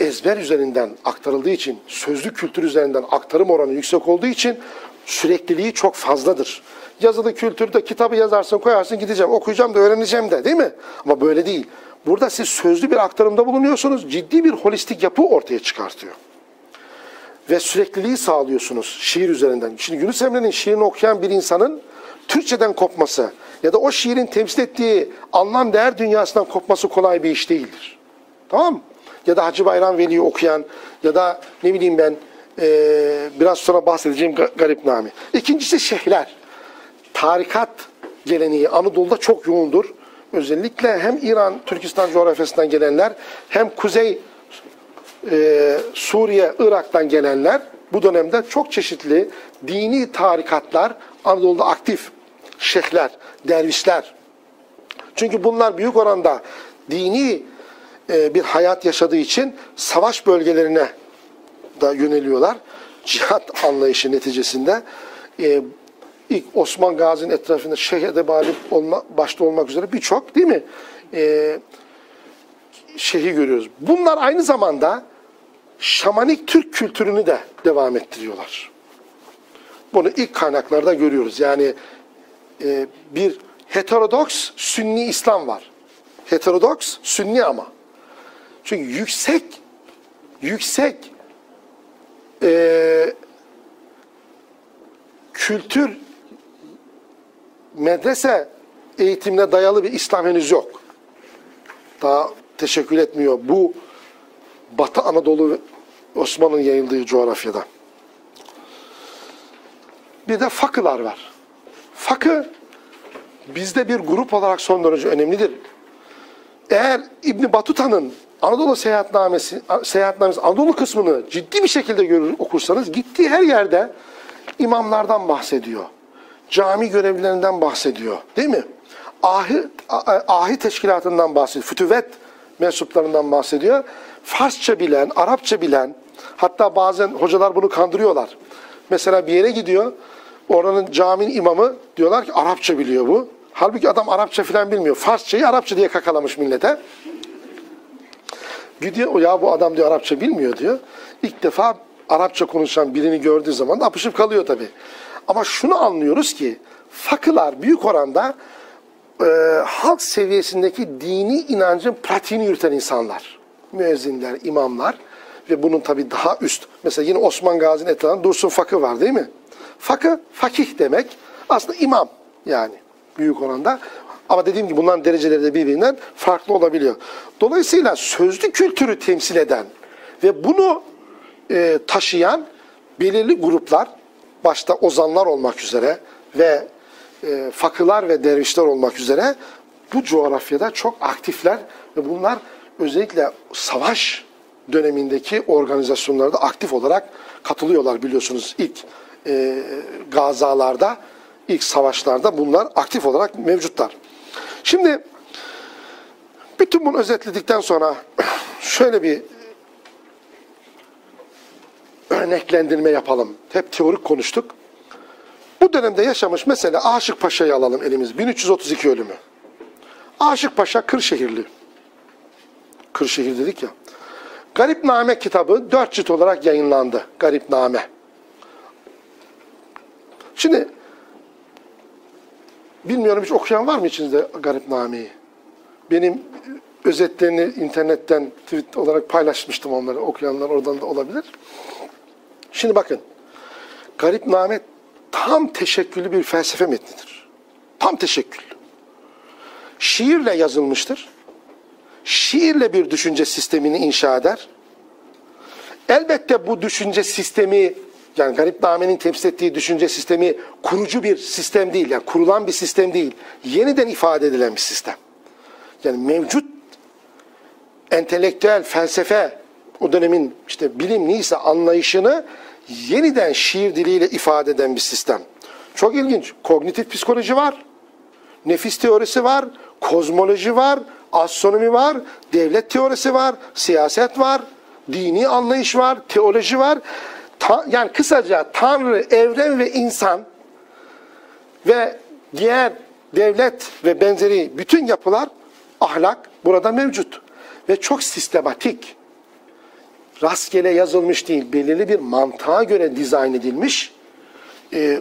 Ezber üzerinden aktarıldığı için, sözlü kültür üzerinden aktarım oranı yüksek olduğu için sürekliliği çok fazladır. Yazılı kültürde kitabı yazarsın, koyarsın, gideceğim, okuyacağım da öğreneceğim de değil mi? Ama böyle değil. Burada siz sözlü bir aktarımda bulunuyorsunuz, ciddi bir holistik yapı ortaya çıkartıyor. Ve sürekliliği sağlıyorsunuz şiir üzerinden. Şimdi Yunus Emre'nin şiirini okuyan bir insanın Türkçeden kopması ya da o şiirin temsil ettiği anlam değer dünyasından kopması kolay bir iş değildir. Tamam mı? Ya da Hacı Bayram Veli'yi okuyan ya da ne bileyim ben e, biraz sonra bahsedeceğim Garip Nami. İkincisi şeyhler. Tarikat geleneği Anadolu'da çok yoğundur. Özellikle hem İran, Türkistan coğrafyasından gelenler hem Kuzey e, Suriye, Irak'tan gelenler bu dönemde çok çeşitli dini tarikatlar Anadolu'da aktif. Şeyhler, dervişler. Çünkü bunlar büyük oranda dini e, bir hayat yaşadığı için savaş bölgelerine da yöneliyorlar. Cihat anlayışı neticesinde e, ilk Osman Gazi'nin etrafında Şeyh Edebali olma, başta olmak üzere birçok değil mi? E, şeyhi görüyoruz. Bunlar aynı zamanda şamanik Türk kültürünü de devam ettiriyorlar. Bunu ilk kaynaklarda görüyoruz. Yani e, bir heterodoks Sünni İslam var. Heterodoks Sünni ama. Çünkü yüksek yüksek e, kültür medrese eğitimine dayalı bir İslam henüz yok. Daha teşekkür etmiyor bu Batı Anadolu ve Osmanlı'nın yayıldığı coğrafyada. Bir de fakılar var. Fakı bizde bir grup olarak son derece önemlidir. Eğer İbn Batuta'nın Anadolu seyahatnamesi, seyahatnamesi Anadolu kısmını ciddi bir şekilde görür, okursanız gittiği her yerde imamlardan bahsediyor. Cami görevlilerinden bahsediyor. Değil mi? Ahi, ahi teşkilatından bahsediyor. Fütüvet mensuplarından bahsediyor. Farsça bilen, Arapça bilen, hatta bazen hocalar bunu kandırıyorlar. Mesela bir yere gidiyor, oranın caminin imamı diyorlar ki Arapça biliyor bu. Halbuki adam Arapça filan bilmiyor. Farsçayı Arapça diye kakalamış millete. Gidiyor, ya bu adam diyor Arapça bilmiyor diyor. İlk defa Arapça konuşan birini gördüğü zaman da apışıp kalıyor tabii. Ama şunu anlıyoruz ki fakılar büyük oranda e, halk seviyesindeki dini inancın pratiğini yürüten insanlar. Müezzinler, imamlar ve bunun tabii daha üst. Mesela yine Osman Gazi'nin etrafında Dursun Fakı var değil mi? Fakı, fakih demek. Aslında imam yani büyük oranda. Ama dediğim gibi bunların dereceleri de birbirinden farklı olabiliyor. Dolayısıyla sözlü kültürü temsil eden ve bunu e, taşıyan belirli gruplar, başta ozanlar olmak üzere ve e, fakılar ve dervişler olmak üzere bu coğrafyada çok aktifler ve bunlar özellikle savaş dönemindeki organizasyonlarda aktif olarak katılıyorlar biliyorsunuz ilk e, gazalarda, ilk savaşlarda bunlar aktif olarak mevcutlar. Şimdi bütün bunu özetledikten sonra şöyle bir örneklendirme yapalım. Hep teorik konuştuk. Bu dönemde yaşamış mesela Aşık Paşa'yı alalım elimiz. 1332 ölümü. Aşık Paşa Kırşehirli. Kırşehir dedik ya. Garipname kitabı dört cilt olarak yayınlandı. Garipname. Şimdi bilmiyorum hiç okuyan var mı içinizde Garipname'yi? Benim özetlerini internetten tweet olarak paylaşmıştım onları. Okuyanlar oradan da olabilir. Şimdi bakın. Garipname tam teşekküllü bir felsefe metnidir. Tam teşekküllü. Şiirle yazılmıştır. Şiirle bir düşünce sistemini inşa eder. Elbette bu düşünce sistemi yani Garipname'nin temsil ettiği düşünce sistemi kurucu bir sistem değil. Yani kurulan bir sistem değil. Yeniden ifade edilen bir sistem. Yani mevcut entelektüel felsefe o dönemin işte bilim neyse anlayışını yeniden şiir diliyle ifade eden bir sistem. Çok ilginç. Kognitif psikoloji var. Nefis teorisi var. Kozmoloji var. Astronomi var. Devlet teorisi var. Siyaset var. Dini anlayış var. Teoloji var. Ta, yani kısaca Tanrı, evren ve insan ve diğer devlet ve benzeri bütün yapılar ahlak burada mevcut. Ve çok sistematik rastgele yazılmış değil, belirli bir mantığa göre dizayn edilmiş e,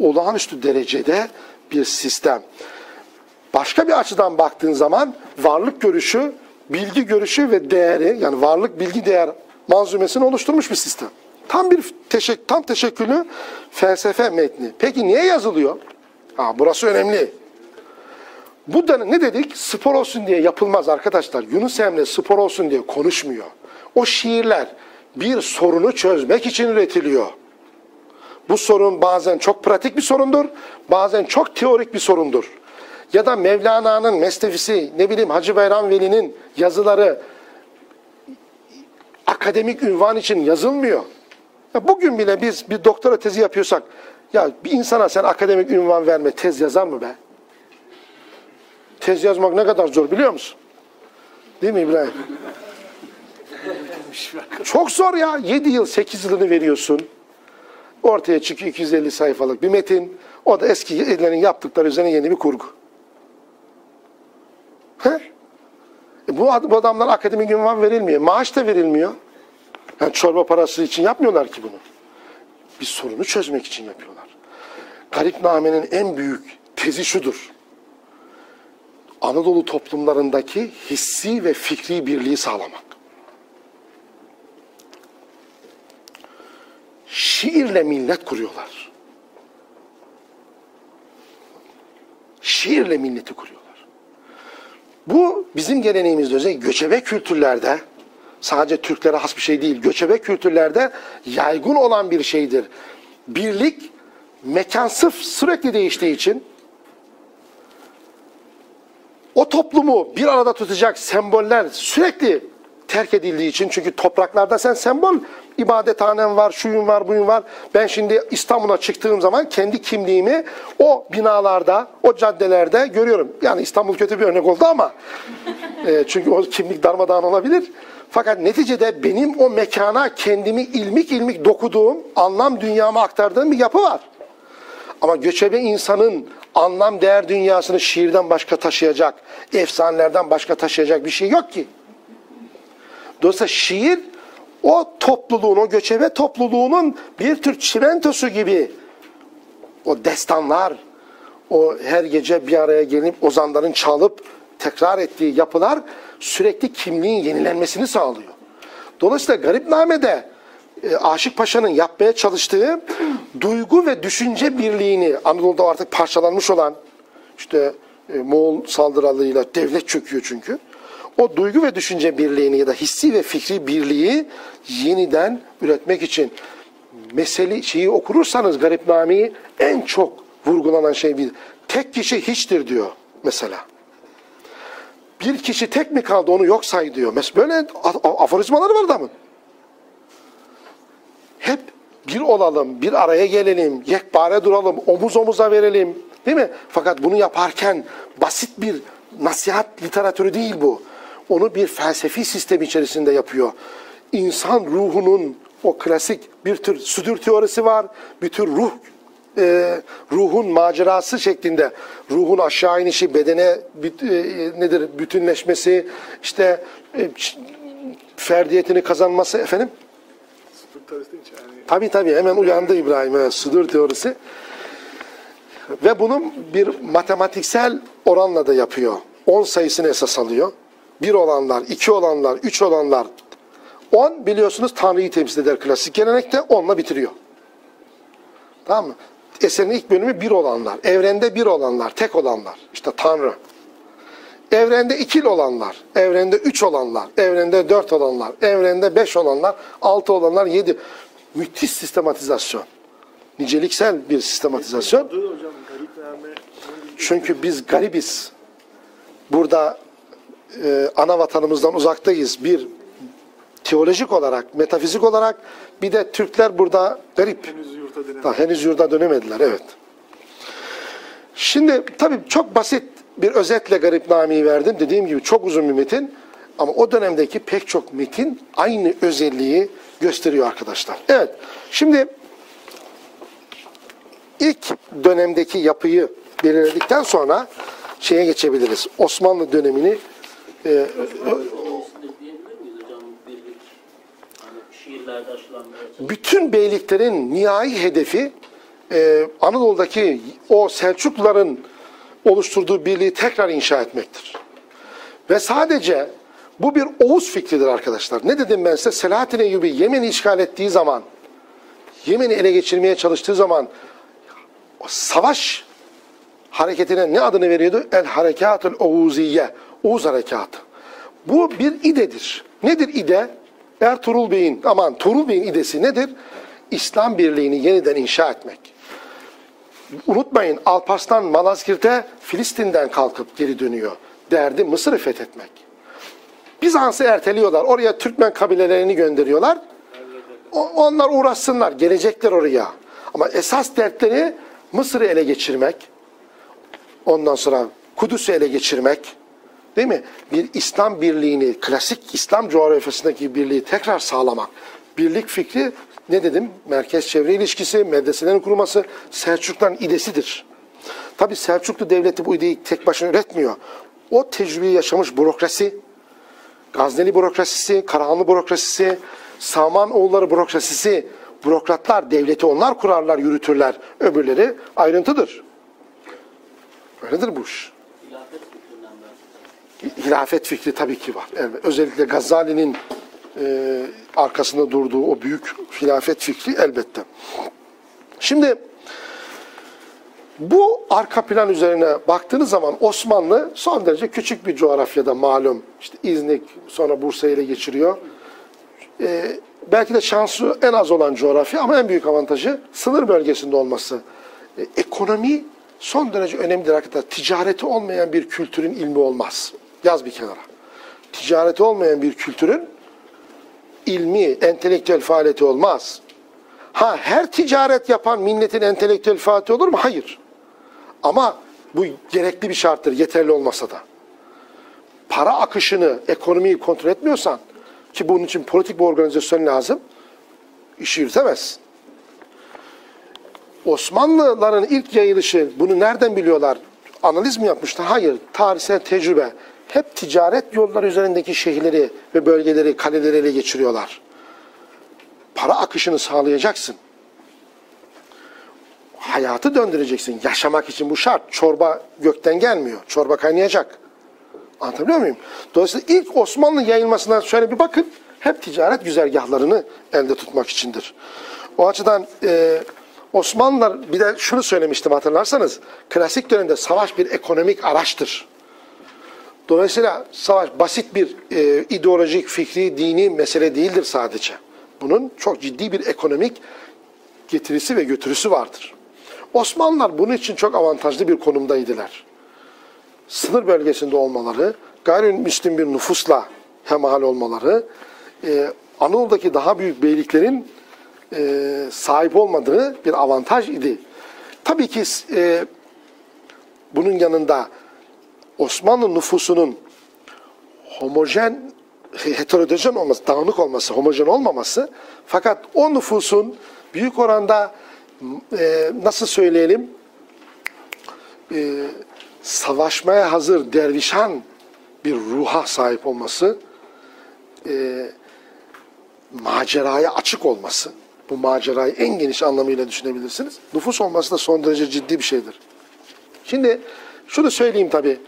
olağanüstü derecede bir sistem. Başka bir açıdan baktığın zaman varlık görüşü, bilgi görüşü ve değeri yani varlık, bilgi, değer manzumesini oluşturmuş bir sistem. Tam bir teşek, tam teşekkülü felsefe metni. Peki niye yazılıyor? Ha, burası önemli. Bu da ne dedik? Spor olsun diye yapılmaz arkadaşlar. Yunus Emre spor olsun diye konuşmuyor. O şiirler bir sorunu çözmek için üretiliyor. Bu sorun bazen çok pratik bir sorundur, bazen çok teorik bir sorundur. Ya da Mevlana'nın Mestefisi, ne bileyim Hacı Bayram Veli'nin yazıları akademik ünvan için yazılmıyor. Ya bugün bile biz bir doktora tezi yapıyorsak, ya bir insana sen akademik ünvan verme, tez yazar mı be? Tez yazmak ne kadar zor biliyor musun? Değil mi İbrahim? Çok zor ya. 7 yıl 8 yılını veriyorsun. Ortaya çıkıyor 250 sayfalık bir metin. O da eski ellerin yaptıkları üzerine yeni bir kurgu. He? E bu adamlar akademik ünvan verilmiyor. Maaş da verilmiyor. Yani çorba parası için yapmıyorlar ki bunu. Bir sorunu çözmek için yapıyorlar. Garipname'nin en büyük tezi şudur. Anadolu toplumlarındaki hissi ve fikri birliği sağlamak. Şiirle millet kuruyorlar. Şiirle milleti kuruyorlar. Bu bizim geleneğimizde özellikle göçebe kültürlerde sadece Türklere has bir şey değil. Göçebe kültürlerde yaygın olan bir şeydir. Birlik mekan sırf sürekli değiştiği için o toplumu bir arada tutacak semboller sürekli terk edildiği için çünkü topraklarda sen sembol ibadethanen var, şuyun var, buyun var. Ben şimdi İstanbul'a çıktığım zaman kendi kimliğimi o binalarda, o caddelerde görüyorum. Yani İstanbul kötü bir örnek oldu ama e, çünkü o kimlik darmadağın olabilir. Fakat neticede benim o mekana kendimi ilmik ilmik dokuduğum, anlam dünyama aktardığım bir yapı var. Ama göçebe insanın anlam değer dünyasını şiirden başka taşıyacak, efsanelerden başka taşıyacak bir şey yok ki. Dolayısıyla şiir o topluluğun, o göçebe topluluğunun bir tür çimentosu gibi o destanlar, o her gece bir araya gelip ozanların çalıp tekrar ettiği yapılar sürekli kimliğin yenilenmesini sağlıyor. Dolayısıyla Garipname'de e, Aşık Paşa'nın yapmaya çalıştığı duygu ve düşünce birliğini Anadolu'da artık parçalanmış olan işte e, Moğol saldırılarıyla devlet çöküyor çünkü. O duygu ve düşünce birliğini ya da hissi ve fikri birliği yeniden üretmek için meseli şeyi okurursanız Garipname'yi en çok vurgulanan şey bir tek kişi hiçtir diyor mesela. Bir kişi tek mi kaldı onu yok say diyor. Mes böyle aforizmaları var adamın. Hep bir olalım, bir araya gelelim, yekpare duralım, omuz omuza verelim. Değil mi? Fakat bunu yaparken basit bir nasihat literatürü değil bu. Onu bir felsefi sistem içerisinde yapıyor. İnsan ruhunun o klasik bir tür südür teorisi var, bir tür ruh e, ruhun macerası şeklinde ruhun aşağı inişi, bedene büt- e, nedir bütünleşmesi, işte e, ferdiyetini kazanması efendim. Tabii tabii hemen uyandı İbrahim. Evet, sudur teorisi. Ve bunun bir matematiksel oranla da yapıyor. 10 sayısını esas alıyor. 1 olanlar, 2 olanlar, 3 olanlar. 10 biliyorsunuz Tanrı'yı temsil eder klasik gelenekte 10'la bitiriyor. Tamam mı? Eserin ilk bölümü bir olanlar. Evrende bir olanlar, tek olanlar. İşte Tanrı. Evrende ikili olanlar, evrende üç olanlar, evrende dört olanlar, evrende beş olanlar, altı olanlar, yedi. Müthiş sistematizasyon. Niceliksel bir sistematizasyon. Çünkü biz garibiz. Burada e, ana vatanımızdan uzaktayız. Bir teolojik olarak, metafizik olarak bir de Türkler burada garip. Henüz yurta dönemedi. Daha henüz yurda dönemediler, evet. Şimdi tabii çok basit bir özetle Garipname'yi verdim. Dediğim gibi çok uzun bir metin. Ama o dönemdeki pek çok metin aynı özelliği gösteriyor arkadaşlar. Evet, şimdi ilk dönemdeki yapıyı belirledikten sonra şeye geçebiliriz. Osmanlı dönemini e, hocam birlik? Hani bütün beyliklerin nihai hedefi e, Anadolu'daki o Selçukluların oluşturduğu birliği tekrar inşa etmektir. Ve sadece bu bir Oğuz fikridir arkadaşlar. Ne dedim ben size? Selahattin Eyyubi Yemen'i işgal ettiği zaman, Yemen'i ele geçirmeye çalıştığı zaman o savaş hareketine ne adını veriyordu? El Harekatül Oğuziye. Oğuz Harekatı. Bu bir idedir. Nedir ide? Ertuğrul Bey'in, aman Tuğrul Bey'in idesi nedir? İslam birliğini yeniden inşa etmek. Unutmayın Alparslan Malazgirt'e Filistin'den kalkıp geri dönüyor. Derdi Mısır'ı fethetmek. Bizans'ı erteliyorlar. Oraya Türkmen kabilelerini gönderiyorlar. O- onlar uğraşsınlar. Gelecekler oraya. Ama esas dertleri Mısır'ı ele geçirmek. Ondan sonra Kudüs'ü ele geçirmek. Değil mi? Bir İslam birliğini, klasik İslam coğrafyasındaki birliği tekrar sağlamak. Birlik fikri ne dedim? Merkez çevre ilişkisi, medreselerin kurulması Selçukluların idesidir. Tabi Selçuklu devleti bu ideyi tek başına üretmiyor. O tecrübeyi yaşamış bürokrasi, Gazneli bürokrasisi, Karahanlı bürokrasisi, Samanoğulları bürokrasisi, bürokratlar devleti onlar kurarlar, yürütürler. Öbürleri ayrıntıdır. Öyledir bu iş. Hilafet fikri tabii ki var. Evet. Özellikle Gazali'nin e, arkasında durduğu o büyük hilafet fikri elbette. Şimdi bu arka plan üzerine baktığınız zaman Osmanlı son derece küçük bir coğrafyada malum. İşte İznik sonra Bursa'yı ele geçiriyor. Ee, belki de şansı en az olan coğrafya ama en büyük avantajı sınır bölgesinde olması. Ee, ekonomi son derece önemlidir arkadaşlar. Ticareti olmayan bir kültürün ilmi olmaz. Yaz bir kenara. Ticareti olmayan bir kültürün ilmi, entelektüel faaliyeti olmaz. Ha her ticaret yapan milletin entelektüel faaliyeti olur mu? Hayır. Ama bu gerekli bir şarttır yeterli olmasa da. Para akışını, ekonomiyi kontrol etmiyorsan ki bunun için politik bir organizasyon lazım, işi yürütemezsin. Osmanlıların ilk yayılışı bunu nereden biliyorlar? Analiz mi yapmışlar? Hayır. Tarihsel tecrübe. Hep ticaret yolları üzerindeki şehirleri ve bölgeleri, kaleleri ele geçiriyorlar. Para akışını sağlayacaksın. Hayatı döndüreceksin. Yaşamak için bu şart. Çorba gökten gelmiyor. Çorba kaynayacak. Anlatabiliyor muyum? Dolayısıyla ilk Osmanlı yayılmasından şöyle bir bakın. Hep ticaret güzergahlarını elde tutmak içindir. O açıdan e, Osmanlılar bir de şunu söylemiştim hatırlarsanız. Klasik dönemde savaş bir ekonomik araçtır. Dolayısıyla savaş basit bir e, ideolojik, fikri, dini mesele değildir sadece. Bunun çok ciddi bir ekonomik getirisi ve götürüsü vardır. Osmanlılar bunun için çok avantajlı bir konumdaydılar. Sınır bölgesinde olmaları, gayrimüslim bir nüfusla hemhal olmaları, e, Anadolu'daki daha büyük beyliklerin e, sahip olmadığı bir avantaj idi. Tabii ki e, bunun yanında Osmanlı nüfusunun homojen, heterodojen olması, dağınık olması, homojen olmaması fakat o nüfusun büyük oranda e, nasıl söyleyelim e, savaşmaya hazır dervişan bir ruha sahip olması e, maceraya açık olması bu macerayı en geniş anlamıyla düşünebilirsiniz. Nüfus olması da son derece ciddi bir şeydir. Şimdi şunu söyleyeyim tabii.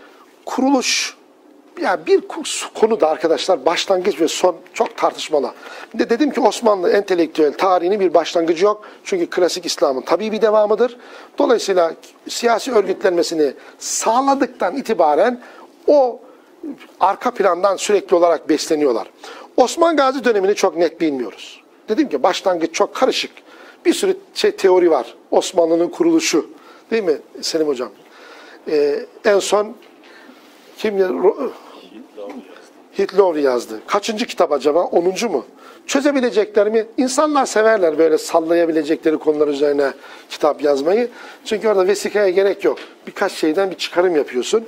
Kuruluş ya bir konuda arkadaşlar başlangıç ve son çok tartışmalı. Bir de dedim ki Osmanlı entelektüel tarihinin bir başlangıcı yok. Çünkü klasik İslam'ın tabii bir devamıdır. Dolayısıyla siyasi örgütlenmesini sağladıktan itibaren o arka plandan sürekli olarak besleniyorlar. Osman Gazi dönemini çok net bilmiyoruz. Dedim ki başlangıç çok karışık. Bir sürü şey teori var. Osmanlı'nın kuruluşu. Değil mi Selim Hocam? Ee, en son kim Hitler yazdı. Kaçıncı kitap acaba? Onuncu mu? Çözebilecekler mi? İnsanlar severler böyle sallayabilecekleri konular üzerine kitap yazmayı. Çünkü orada vesikaya gerek yok. Birkaç şeyden bir çıkarım yapıyorsun.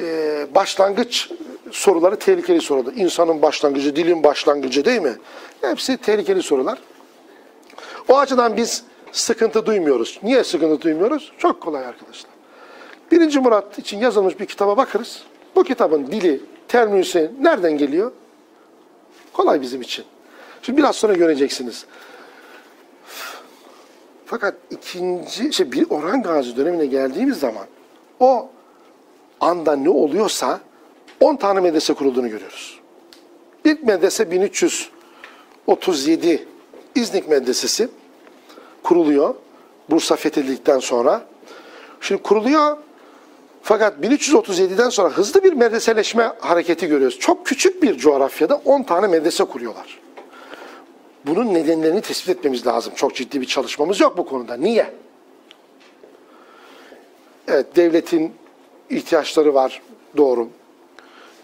Ee, başlangıç soruları tehlikeli sorular. İnsanın başlangıcı, dilin başlangıcı değil mi? Hepsi tehlikeli sorular. O açıdan biz sıkıntı duymuyoruz. Niye sıkıntı duymuyoruz? Çok kolay arkadaşlar. Birinci Murat için yazılmış bir kitaba bakarız. Bu kitabın dili, terminüsü nereden geliyor? Kolay bizim için. Şimdi biraz sonra göreceksiniz. Fakat ikinci, şey bir Orhan Gazi dönemine geldiğimiz zaman o anda ne oluyorsa 10 tane medrese kurulduğunu görüyoruz. İlk medrese 1337 İznik Medresesi kuruluyor. Bursa fethedildikten sonra. Şimdi kuruluyor fakat 1337'den sonra hızlı bir medreseleşme hareketi görüyoruz. Çok küçük bir coğrafyada 10 tane medrese kuruyorlar. Bunun nedenlerini tespit etmemiz lazım. Çok ciddi bir çalışmamız yok bu konuda. Niye? Evet, devletin ihtiyaçları var. Doğru.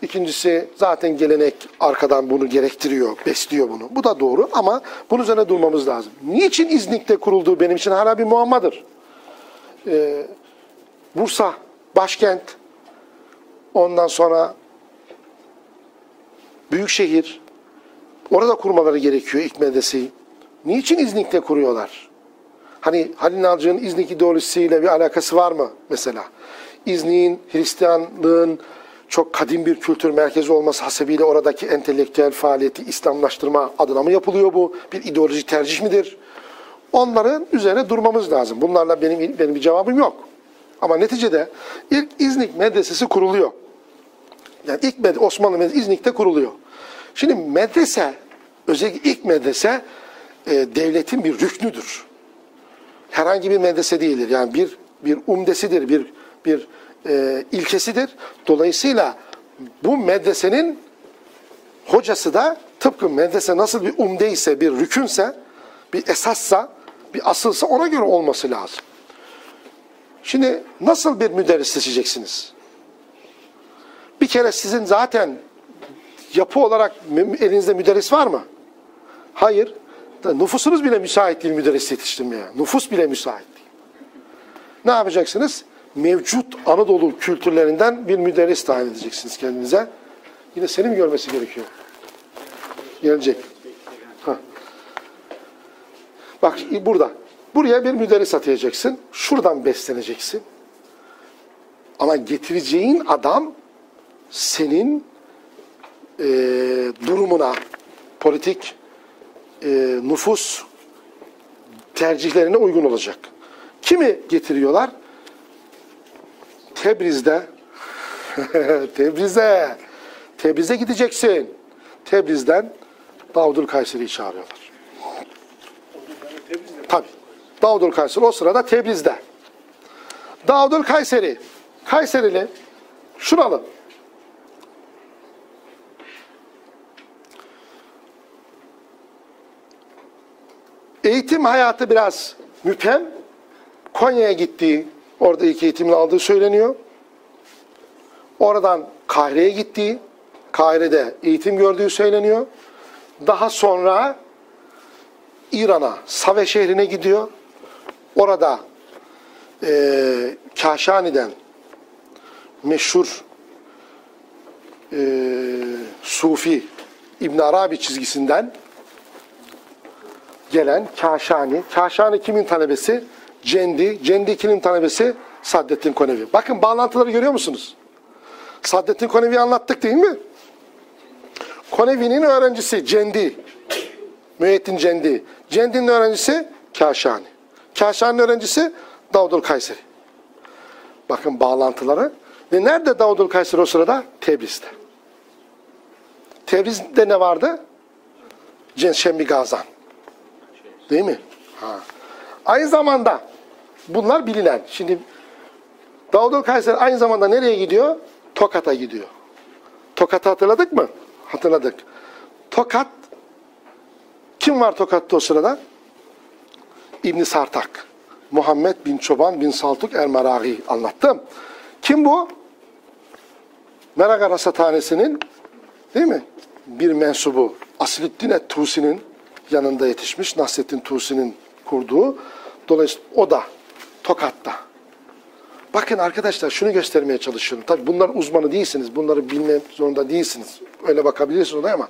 İkincisi zaten gelenek arkadan bunu gerektiriyor, besliyor bunu. Bu da doğru ama bunun üzerine durmamız lazım. Niçin İznik'te kurulduğu benim için hala bir muammadır. Ee, Bursa başkent ondan sonra Büyükşehir, orada kurmaları gerekiyor ilk. Niçin İznik'te kuruyorlar? Hani Halil Nalcı'nın İznik ideolojisiyle bir alakası var mı mesela? İznik'in Hristiyanlığın çok kadim bir kültür merkezi olması hasebiyle oradaki entelektüel faaliyeti İslamlaştırma adına mı yapılıyor bu? Bir ideoloji tercih midir? Onların üzerine durmamız lazım. Bunlarla benim benim bir cevabım yok. Ama neticede ilk İznik medresesi kuruluyor. Yani ilk med Osmanlı medresesi İznik'te kuruluyor. Şimdi medrese, özellikle ilk medrese e, devletin bir rüknüdür. Herhangi bir medrese değildir. Yani bir bir umdesidir, bir bir e, ilkesidir. Dolayısıyla bu medresenin hocası da tıpkı medrese nasıl bir umde ise, bir rükünse, bir esassa, bir asılsa ona göre olması lazım. Şimdi nasıl bir müderris seçeceksiniz? Bir kere sizin zaten yapı olarak elinizde müderris var mı? Hayır. Nüfusunuz bile müsait değil müderris yetiştirmeye. Nüfus bile müsait değil. Ne yapacaksınız? Mevcut Anadolu kültürlerinden bir müderris tayin edeceksiniz kendinize. Yine seni mi görmesi gerekiyor? Gelecek. Ha. Bak burada. Buraya bir müderris atayacaksın. Şuradan besleneceksin. Ama getireceğin adam senin e, durumuna, politik e, nüfus tercihlerine uygun olacak. Kimi getiriyorlar? Tebriz'de Tebriz'e Tebriz'e gideceksin. Tebriz'den Davudül Kayseri'yi çağırıyorlar. Tabii. Davudül Kayseri o sırada Tebriz'de. Davudül Kayseri Kayserili şuralı. Eğitim hayatı biraz müphem. Konya'ya gittiği, orada ilk eğitimini aldığı söyleniyor. Oradan Kahire'ye gittiği, Kahire'de eğitim gördüğü söyleniyor. Daha sonra İran'a, Save şehrine gidiyor. Orada e, Kaşani'den meşhur e, Sufi İbn Arabi çizgisinden gelen Kaşani. Kaşani kimin talebesi? Cendi. Cendi kimin talebesi? Saddettin Konevi. Bakın bağlantıları görüyor musunuz? Saddettin Konevi'yi anlattık değil mi? Konevi'nin öğrencisi Cendi. Müeyyettin Cendi. Cendi'nin öğrencisi Kaşani. Kaşani'nin öğrencisi Davudul Kayseri. Bakın bağlantıları. Ve nerede Davudul Kayseri o sırada? Tebriz'de. Tebriz'de ne vardı? Şembi Gazan. Değil mi? Ha. Aynı zamanda bunlar bilinen. Şimdi Davudul Kayseri aynı zamanda nereye gidiyor? Tokat'a gidiyor. Tokat'ı hatırladık mı? Hatırladık. Tokat kim var Tokat'ta o sırada? İbn Sartak. Muhammed bin Çoban bin Saltuk el-Meragi anlattım. Kim bu? Meraga Rasathanesi'nin değil mi? Bir mensubu. Asilüddin et-Tusi'nin yanında yetişmiş. Nasrettin Tusi'nin kurduğu. Dolayısıyla o da Tokat'ta. Bakın arkadaşlar şunu göstermeye çalışıyorum. Tabii bunlar uzmanı değilsiniz. Bunları bilmek zorunda değilsiniz. Öyle bakabilirsiniz olaya ama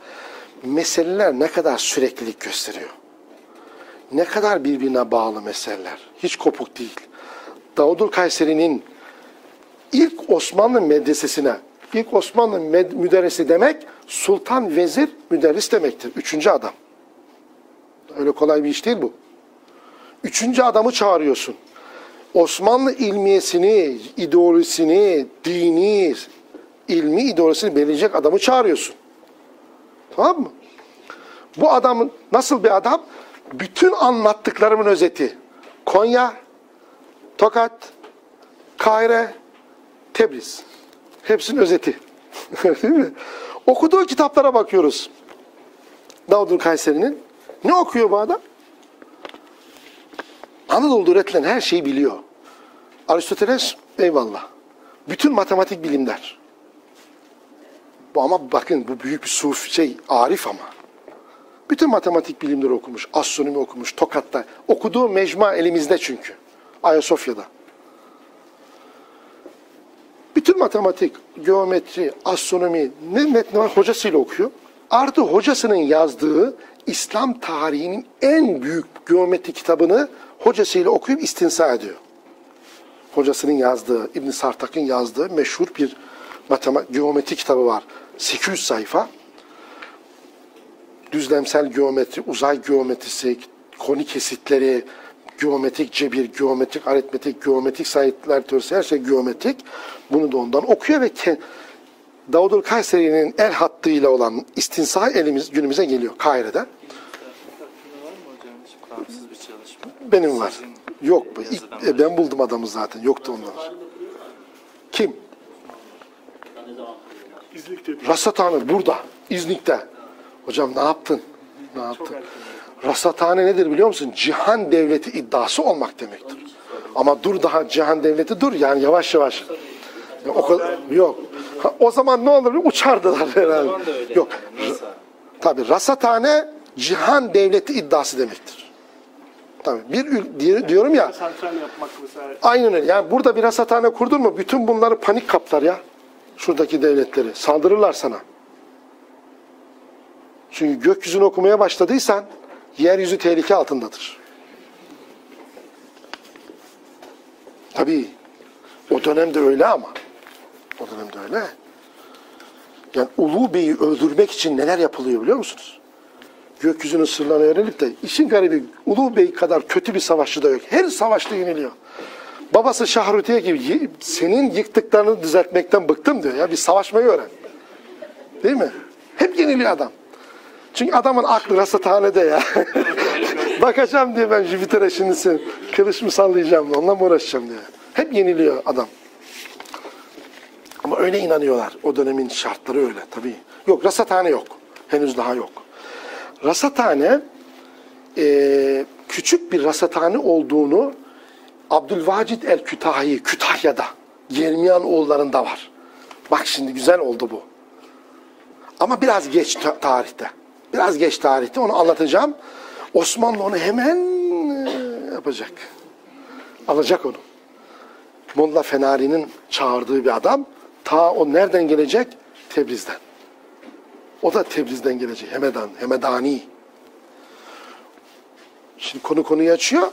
meseleler ne kadar süreklilik gösteriyor. Ne kadar birbirine bağlı meseleler. Hiç kopuk değil. Davudul Kayseri'nin ilk Osmanlı medresesine, ilk Osmanlı med- demek sultan vezir müderris demektir. Üçüncü adam. Öyle kolay bir iş değil bu. Üçüncü adamı çağırıyorsun. Osmanlı ilmiyesini, ideolojisini, dini, ilmi ideolojisini belirleyecek adamı çağırıyorsun. Tamam mı? Bu adamın nasıl bir adam? Bütün anlattıklarımın özeti. Konya, Tokat, Kahire, Tebriz. Hepsinin özeti. Değil mi? Okuduğu kitaplara bakıyoruz. Davud'un Kayseri'nin. Ne okuyor bu adam? Anadolu'da üretilen her şeyi biliyor. Aristoteles eyvallah. Bütün matematik bilimler. Bu ama bakın bu büyük bir sufi şey arif ama. Bütün matematik bilimleri okumuş, astronomi okumuş, Tokat'ta. Okuduğu mecmua elimizde çünkü. Ayasofya'da. Bütün matematik, geometri, astronomi ne metni var hocasıyla okuyor. Artı hocasının yazdığı İslam tarihinin en büyük geometri kitabını hocasıyla okuyup istinsa ediyor. Hocasının yazdığı, İbn Sartak'ın yazdığı meşhur bir matematik, geometri kitabı var. 800 sayfa. Düzlemsel geometri, uzay geometrisi, koni kesitleri, geometrik cebir, geometrik aritmetik, geometrik sayılar teorisi her şey geometrik. Bunu da ondan okuyor ve ke- Davudul Kayseri'nin el hattıyla olan istinsa elimiz günümüze geliyor Kahire'de. Var mı hocam hiç bağımsız bir çalışma? Benim var. Yok. ilk- e, ben buldum adamı zaten. Yoktu ondan. Kim? Bir Rasathane burada. İznik'te. Hocam ne yaptın? Ne yaptın? Rasathane nedir biliyor musun? Cihan devleti iddiası olmak demektir. Ama dur daha cihan devleti dur yani yavaş yavaş. Ya o kadar yok. Ha, o zaman ne olur? Uçardılar herhalde. Yok. Tabii rasathane cihan devleti iddiası demektir. Tabii bir diyorum ya aynen öyle. Yani burada bir rasathane kurdun mu bütün bunları panik kaplar ya. Şuradaki devletleri. Saldırırlar sana. Çünkü gökyüzünü okumaya başladıysan yeryüzü tehlike altındadır. Tabii o dönemde öyle ama. O dönemde öyle. Yani Ulu Bey'i öldürmek için neler yapılıyor biliyor musunuz? Gökyüzünün sırlarını öğrenip de işin garibi Ulu Bey kadar kötü bir savaşçı da yok. Her savaşta yeniliyor. Babası Şahrutiye gibi "Ye- senin yıktıklarını düzeltmekten bıktım diyor ya bir savaşmayı öğren. Değil mi? Hep yeniliyor adam. Çünkü adamın aklı rasathanede ya. Bakacağım diye ben Jüpiter'e şimdi kılıç mı sallayacağım onunla mı uğraşacağım diye. Hep yeniliyor adam. Ama öyle inanıyorlar. O dönemin şartları öyle tabii. Yok rasathane yok. Henüz daha yok. Rasathane eee, küçük bir rasathane olduğunu Abdülvacid el-Kütahi Kütahya'da Germiyan oğullarında var. Bak şimdi güzel oldu bu. Ama biraz geç ta- tarihte. Biraz geç tarihte onu anlatacağım. Osmanlı onu hemen eee, yapacak. Alacak onu. Molla Fenari'nin çağırdığı bir adam. Ta o nereden gelecek? Tebriz'den. O da Tebriz'den gelecek. Hemedan, Hemedani. Şimdi konu konuyu açıyor.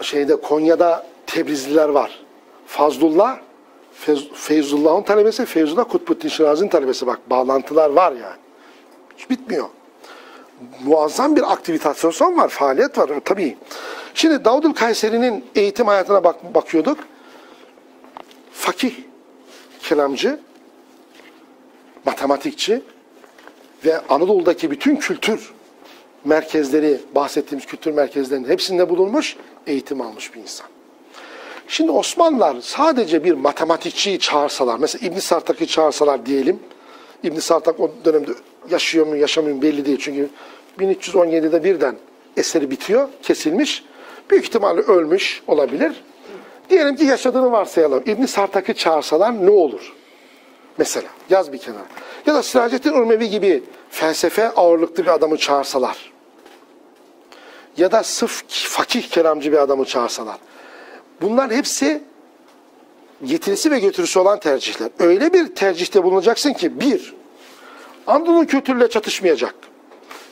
Şeyde Konya'da Tebrizliler var. Fazlullah, Fez, Feyzullah'ın talebesi, Feyzullah Kutbuddin Şirazi'nin talebesi. Bak bağlantılar var yani. Bitmiyor. Muazzam bir aktivitasyon var, faaliyet var tabii. Şimdi Davudül Kayseri'nin eğitim hayatına bak, bakıyorduk. Fakih, kelamcı, matematikçi ve Anadolu'daki bütün kültür merkezleri, bahsettiğimiz kültür merkezlerinin hepsinde bulunmuş, eğitim almış bir insan. Şimdi Osmanlılar sadece bir matematikçiyi çağırsalar, mesela İbn Sartak'ı çağırsalar diyelim. İbn Sartak o dönemde yaşıyor mu yaşamıyor mu belli değil. Çünkü 1317'de birden eseri bitiyor, kesilmiş. Büyük ihtimalle ölmüş olabilir. Diyelim ki yaşadığını varsayalım. İbn Sartak'ı çağırsalar ne olur? Mesela yaz bir kenara. Ya da Siracettin Urmevi gibi felsefe ağırlıklı bir adamı çağırsalar. Ya da sırf fakih kelamcı bir adamı çağırsalar. Bunlar hepsi getirisi ve götürüsü olan tercihler. Öyle bir tercihte bulunacaksın ki bir, Anadolu kültürüyle çatışmayacak.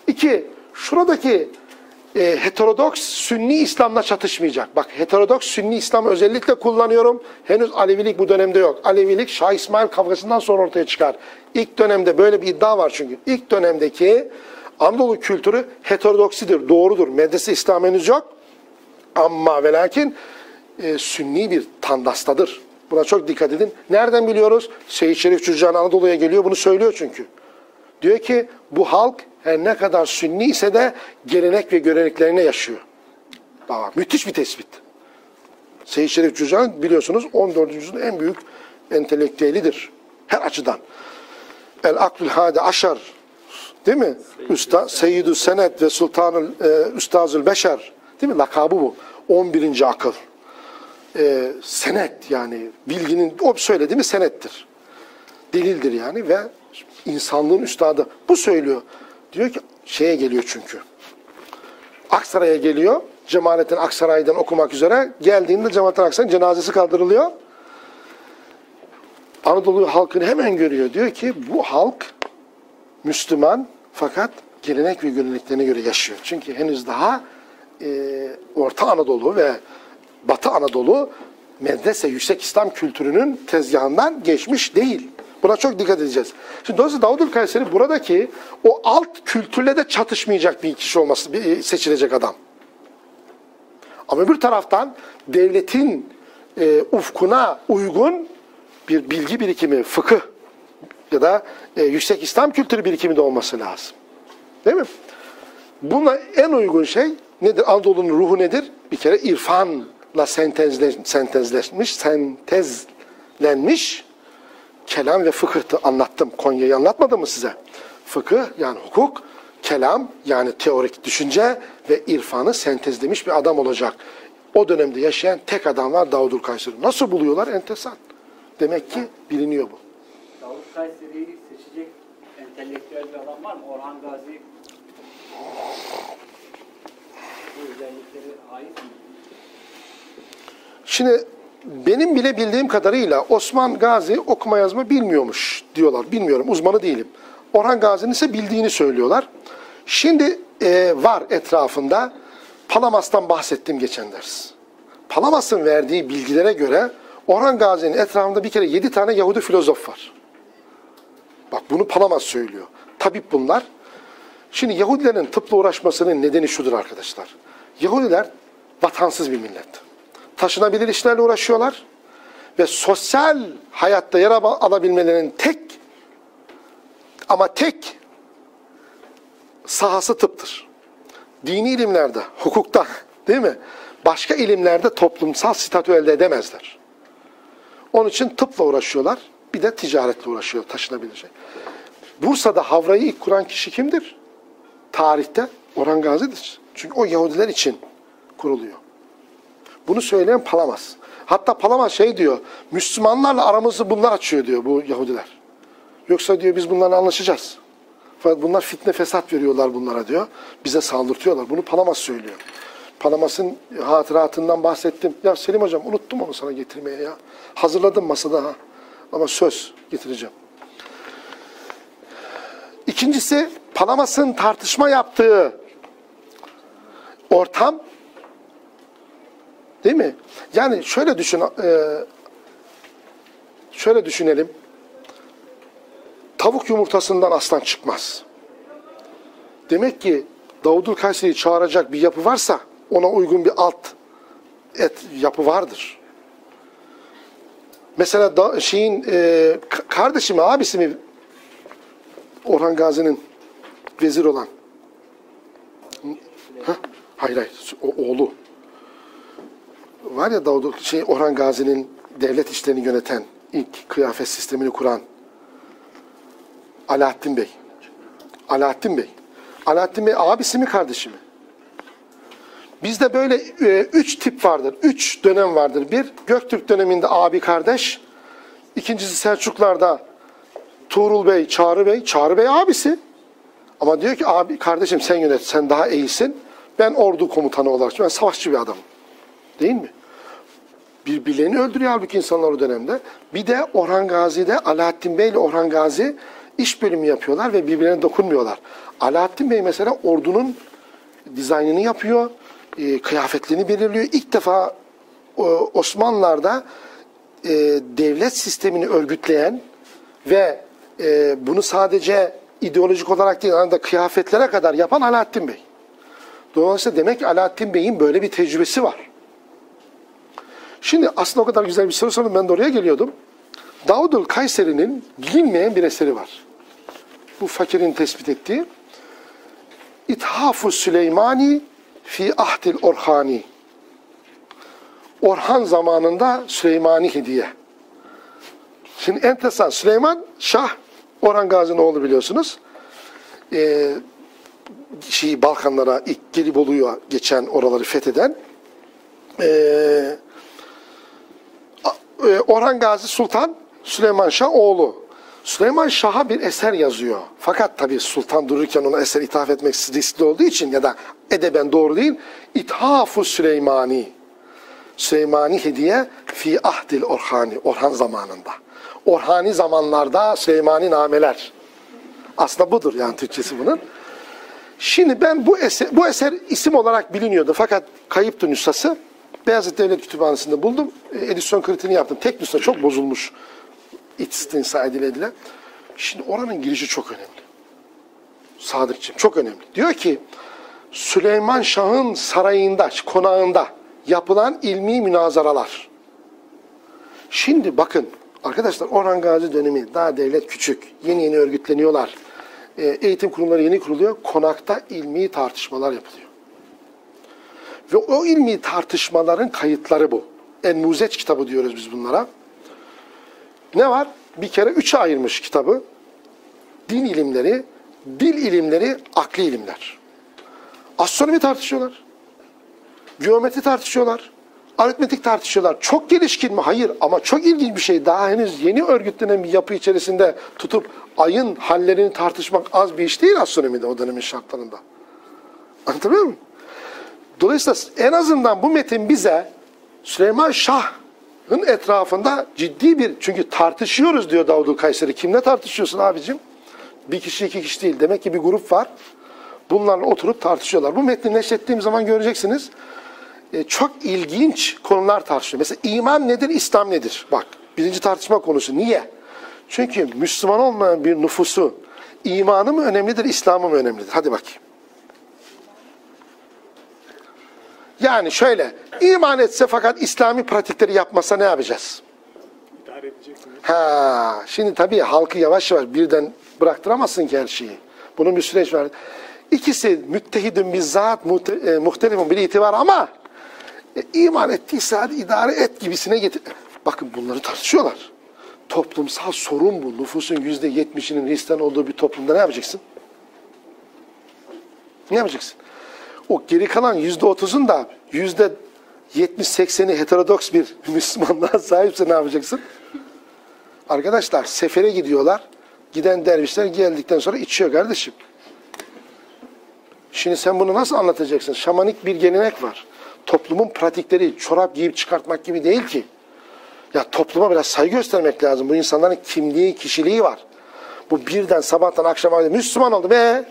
İki, şuradaki e, heterodoks Sünni İslam'la çatışmayacak. Bak heterodoks Sünni İslam özellikle kullanıyorum. Henüz Alevilik bu dönemde yok. Alevilik Şah İsmail kavgasından sonra ortaya çıkar. İlk dönemde böyle bir iddia var çünkü. İlk dönemdeki Anadolu kültürü heterodoksidir, doğrudur. Medrese İslam henüz yok. Ama ve lakin e, sünni bir tandastadır. Buna çok dikkat edin. Nereden biliyoruz? Seyyid Şerif Cüzcan Anadolu'ya geliyor bunu söylüyor çünkü. Diyor ki bu halk her ne kadar sünni ise de gelenek ve göreneklerine yaşıyor. Bak, müthiş bir tespit. Seyyid Şerif Cüzcan biliyorsunuz 14. yüzyılın en büyük entelektüelidir. Her açıdan. El Aklül Hadi Aşar değil mi? Usta, Seyyidü Senet ve Sultanül e, Üstazül Beşer değil mi? Lakabı bu. 11. akıl. E, senet yani bilginin o söylediği mi senettir. Delildir yani ve insanlığın üstadı. Bu söylüyor. Diyor ki şeye geliyor çünkü. Aksaray'a geliyor. Cemalettin Aksaray'dan okumak üzere. Geldiğinde Cemalettin Aksaray'ın cenazesi kaldırılıyor. Anadolu halkını hemen görüyor. Diyor ki bu halk Müslüman fakat gelenek ve göreneklerine göre yaşıyor. Çünkü henüz daha e, Orta Anadolu ve Batı Anadolu medrese, yüksek İslam kültürünün tezgahından geçmiş değil. Buna çok dikkat edeceğiz. Şimdi dolayısıyla Davudül Kayseri buradaki o alt kültürle de çatışmayacak bir kişi olması, bir seçilecek adam. Ama öbür taraftan devletin e, ufkuna uygun bir bilgi birikimi, fıkıh ya da e, yüksek İslam kültürü birikimi de olması lazım. Değil mi? Buna en uygun şey nedir? Anadolu'nun ruhu nedir? Bir kere irfanla sentezle, sentezleşmiş, sentezlenmiş kelam ve fıkıhtı anlattım. Konya'yı anlatmadım mı size? Fıkıh yani hukuk, kelam yani teorik düşünce ve irfanı sentezlemiş bir adam olacak. O dönemde yaşayan tek adam var Davudul Kayseri. Nasıl buluyorlar? Enteresan. Demek ki biliniyor bu. Davut Kayseri'yi seçecek entelektüel bir adam var mı? Orhan Gazi bu özellikleri ait mi? Şimdi benim bile bildiğim kadarıyla Osman Gazi okuma yazma bilmiyormuş diyorlar. Bilmiyorum uzmanı değilim. Orhan Gazi'nin ise bildiğini söylüyorlar. Şimdi e, var etrafında Palamas'tan bahsettim geçen ders. Palamas'ın verdiği bilgilere göre Orhan Gazi'nin etrafında bir kere yedi tane Yahudi filozof var. Bak bunu Palamas söylüyor. Tabip bunlar. Şimdi Yahudilerin tıpla uğraşmasının nedeni şudur arkadaşlar. Yahudiler vatansız bir millet. Taşınabilir işlerle uğraşıyorlar. Ve sosyal hayatta yer al- alabilmelerinin tek ama tek sahası tıptır. Dini ilimlerde, hukukta değil mi? Başka ilimlerde toplumsal statü elde edemezler. Onun için tıpla uğraşıyorlar. Bir de ticaretle uğraşıyor taşınabilir şey. Bursa'da Havra'yı ilk kuran kişi kimdir? Tarihte Orhan Gazi'dir. Çünkü o Yahudiler için kuruluyor. Bunu söyleyen Palamas. Hatta Palamas şey diyor, Müslümanlarla aramızı bunlar açıyor diyor bu Yahudiler. Yoksa diyor biz bunlarla anlaşacağız. Fakat bunlar fitne fesat veriyorlar bunlara diyor. Bize saldırtıyorlar. Bunu Palamas söylüyor. Palamas'ın hatıratından bahsettim. Ya Selim hocam unuttum onu sana getirmeye ya. Hazırladım masada ha. Ama söz getireceğim. İkincisi Palamas'ın tartışma yaptığı ortam değil mi? Yani şöyle düşün, e, şöyle düşünelim. Tavuk yumurtasından aslan çıkmaz. Demek ki Davudul Kayseri'yi çağıracak bir yapı varsa ona uygun bir alt et yapı vardır. Mesela da, şeyin e, kardeşi mi abisi mi Orhan Gazi'nin vezir olan? Ha? Hayır hayır o, oğlu. Var ya Davud şey Orhan Gazi'nin devlet işlerini yöneten ilk kıyafet sistemini kuran Alaaddin Bey. Alaaddin Bey. Alaaddin Bey abisi mi kardeşi mi? Bizde böyle e, üç tip vardır. Üç dönem vardır. Bir, Göktürk döneminde abi kardeş. İkincisi Selçuklar'da Tuğrul Bey, Çağrı Bey. Çağrı Bey abisi. Ama diyor ki abi kardeşim sen yönet, sen daha iyisin. Ben ordu komutanı olarak, ben savaşçı bir adamım. Değil mi? Birbirlerini öldürüyor halbuki insanlar o dönemde. Bir de Orhan Gazi'de Alaaddin Bey ile Orhan Gazi iş bölümü yapıyorlar ve birbirlerine dokunmuyorlar. Alaaddin Bey mesela ordunun dizaynını yapıyor, e, kıyafetlerini belirliyor. İlk defa e, Osmanlılar'da e, devlet sistemini örgütleyen ve e, bunu sadece ideolojik olarak değil, arada kıyafetlere kadar yapan Alaaddin Bey. Dolayısıyla demek ki Alaaddin Bey'in böyle bir tecrübesi var. Şimdi aslında o kadar güzel bir soru sordum. Ben de oraya geliyordum. Davudul Kayseri'nin bilinmeyen bir eseri var. Bu fakirin tespit ettiği. İthafu Süleymani fi ahdil Orhani. Orhan zamanında Süleymani hediye. Şimdi enteresan. Süleyman Şah, Orhan Gazi'nin oğlu biliyorsunuz. Ee, şey, Balkanlara ilk Gelibolu'ya geçen oraları fetheden ee, Orhan Gazi Sultan Süleyman Şah oğlu. Süleyman Şah'a bir eser yazıyor. Fakat tabii sultan dururken ona eser ithaf etmek riskli olduğu için ya da edeben doğru değil. İthafu Süleymani. Süleymani hediye fi ahdil Orhani. Orhan zamanında. Orhani zamanlarda Süleymani nameler. Aslında budur yani Türkçesi bunun. Şimdi ben bu eser, bu eser isim olarak biliniyordu fakat kayıptı nüshası. Beyazıt Devlet Kütüphanesi'nde buldum. E, Edisyon kritiğini yaptım. Tek nüsha çok bozulmuş. İstinsa edile edile. Şimdi oranın girişi çok önemli. Sadıkçım çok önemli. Diyor ki Süleyman Şah'ın sarayında, konağında yapılan ilmi münazaralar. Şimdi bakın arkadaşlar Orhan Gazi dönemi daha devlet küçük. Yeni yeni örgütleniyorlar. E, eğitim kurumları yeni kuruluyor. Konakta ilmi tartışmalar yapılıyor. Ve o ilmi tartışmaların kayıtları bu. En-Muzeç kitabı diyoruz biz bunlara. Ne var? Bir kere üçe ayırmış kitabı. Din ilimleri, dil ilimleri, akli ilimler. Astronomi tartışıyorlar. Geometri tartışıyorlar. Aritmetik tartışıyorlar. Çok gelişkin mi? Hayır. Ama çok ilginç bir şey. Daha henüz yeni örgütlenen bir yapı içerisinde tutup ayın hallerini tartışmak az bir iş değil astronomide o dönemin şartlarında. Anlatabiliyor muyum? Dolayısıyla en azından bu metin bize Süleyman Şah'ın etrafında ciddi bir çünkü tartışıyoruz diyor Davudul Kayseri. Kimle tartışıyorsun abicim? Bir kişi iki kişi değil. Demek ki bir grup var. Bunlarla oturup tartışıyorlar. Bu metni neşrettiğim zaman göreceksiniz. E, çok ilginç konular tartışılıyor. Mesela iman nedir, İslam nedir? Bak birinci tartışma konusu. Niye? Çünkü Müslüman olmayan bir nüfusu imanı mı önemlidir, İslam'ı mı önemlidir? Hadi bakayım. Yani şöyle, iman etse fakat İslami pratikleri yapmasa ne yapacağız? İdare edeceksiniz. Ha, şimdi tabii halkı yavaş yavaş birden bıraktıramazsın ki her şeyi. Bunun bir süreç var. İkisi müttehidün bizzat e, muhtelifun bir itibar ama e, iman ettiyse hadi idare et gibisine getir. Bakın bunları tartışıyorlar. Toplumsal sorun bu. Nüfusun yüzde yetmişinin Hristiyan olduğu bir toplumda ne yapacaksın? Ne yapacaksın? O geri kalan yüzde otuzun da yüzde yetmiş sekseni heterodoks bir Müslümanlığa sahipse ne yapacaksın? Arkadaşlar sefere gidiyorlar. Giden dervişler geldikten sonra içiyor kardeşim. Şimdi sen bunu nasıl anlatacaksın? Şamanik bir gelenek var. Toplumun pratikleri çorap giyip çıkartmak gibi değil ki. Ya topluma biraz saygı göstermek lazım. Bu insanların kimliği, kişiliği var. Bu birden sabahtan akşama Müslüman oldu be.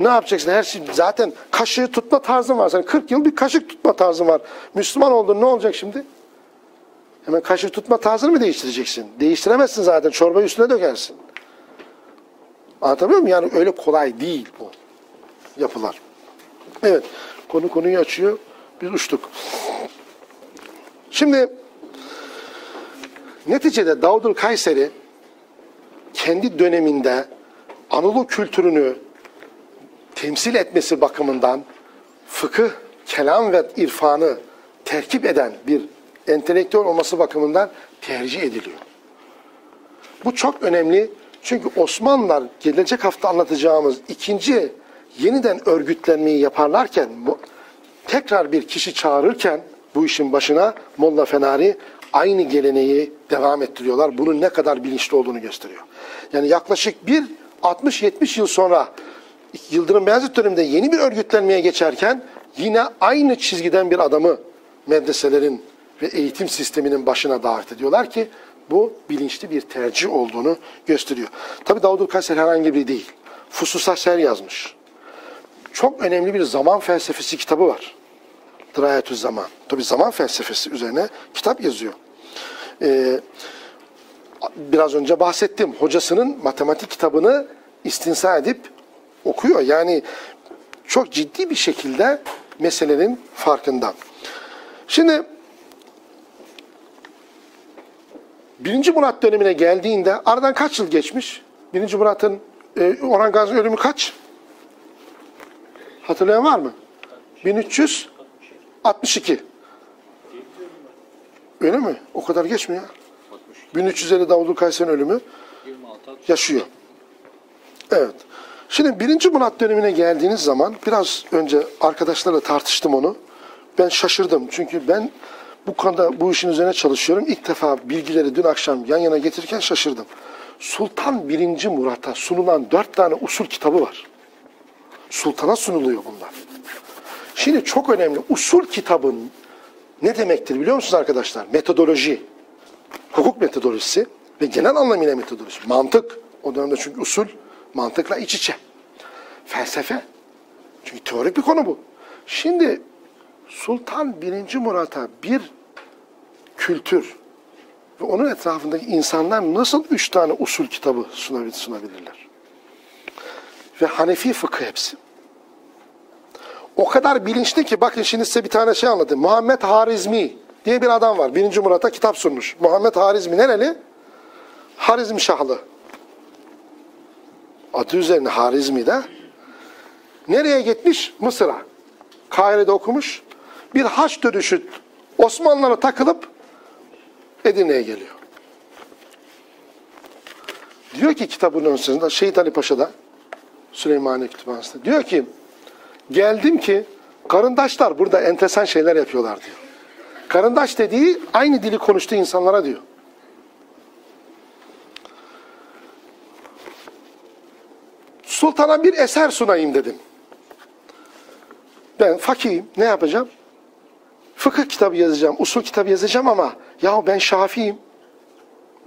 Ne yapacaksın? Her şey zaten kaşığı tutma tarzın var. Sen 40 yıl bir kaşık tutma tarzın var. Müslüman oldun ne olacak şimdi? Hemen kaşık tutma tarzını mı değiştireceksin? Değiştiremezsin zaten. Çorbayı üstüne dökersin. Anlatabiliyor muyum? Yani öyle kolay değil bu yapılar. Evet. Konu konuyu açıyor. Biz uçtuk. Şimdi neticede Davudul Kayseri kendi döneminde Anadolu kültürünü temsil etmesi bakımından fıkıh, kelam ve irfanı terkip eden bir entelektüel olması bakımından tercih ediliyor. Bu çok önemli çünkü Osmanlılar gelecek hafta anlatacağımız ikinci yeniden örgütlenmeyi yaparlarken tekrar bir kişi çağırırken bu işin başına Molla Fenari aynı geleneği devam ettiriyorlar. Bunun ne kadar bilinçli olduğunu gösteriyor. Yani yaklaşık bir 60-70 yıl sonra Yıldırım Beyazıt döneminde yeni bir örgütlenmeye geçerken yine aynı çizgiden bir adamı medreselerin ve eğitim sisteminin başına davet ediyorlar ki bu bilinçli bir tercih olduğunu gösteriyor. Tabi Davudul Kayseri herhangi biri değil. Fusus'a ser yazmış. Çok önemli bir zaman felsefesi kitabı var. Dirayetü Zaman. Tabi zaman felsefesi üzerine kitap yazıyor. Ee, biraz önce bahsettim. Hocasının matematik kitabını istinsa edip okuyor. Yani çok ciddi bir şekilde meselenin farkında. Şimdi Birinci Murat dönemine geldiğinde aradan kaç yıl geçmiş? Birinci Murat'ın e, Orhan Gazi ölümü kaç? Hatırlayan var mı? 1362. Öyle mi? O kadar geçmiyor. 1350 Davudul Kayseri'nin ölümü 26 yaşıyor. Evet. Şimdi birinci Murat dönemine geldiğiniz zaman biraz önce arkadaşlarla tartıştım onu. Ben şaşırdım. Çünkü ben bu konuda bu işin üzerine çalışıyorum. İlk defa bilgileri dün akşam yan yana getirirken şaşırdım. Sultan 1. Murat'a sunulan dört tane usul kitabı var. Sultana sunuluyor bunlar. Şimdi çok önemli. Usul kitabın ne demektir biliyor musunuz arkadaşlar? Metodoloji. hukuk metodolojisi ve genel anlamıyla metodoloji. Mantık. O dönemde çünkü usul mantıkla iç içe. Felsefe. Çünkü teorik bir konu bu. Şimdi Sultan 1. Murat'a bir kültür ve onun etrafındaki insanlar nasıl üç tane usul kitabı sunabil- sunabilirler? Ve Hanefi fıkıh hepsi. O kadar bilinçli ki bakın şimdi size bir tane şey anlatayım. Muhammed Harizmi diye bir adam var. 1. Murat'a kitap sunmuş. Muhammed Harizmi nereli? Harizm Şahlı. Adı üzerine Harizmi de. Nereye gitmiş? Mısır'a. Kahire'de okumuş. Bir haç dönüşü Osmanlılara takılıp Edirne'ye geliyor. Diyor ki kitabın öncesinde Şehit Ali Paşa'da Süleymaniye Kütüphanesi'nde diyor ki geldim ki karındaşlar burada enteresan şeyler yapıyorlar diyor. Karındaş dediği aynı dili konuştuğu insanlara diyor. Sultana bir eser sunayım dedim. Ben fakiyim. Ne yapacağım? Fıkıh kitabı yazacağım, usul kitabı yazacağım ama ya ben Şafi'yim.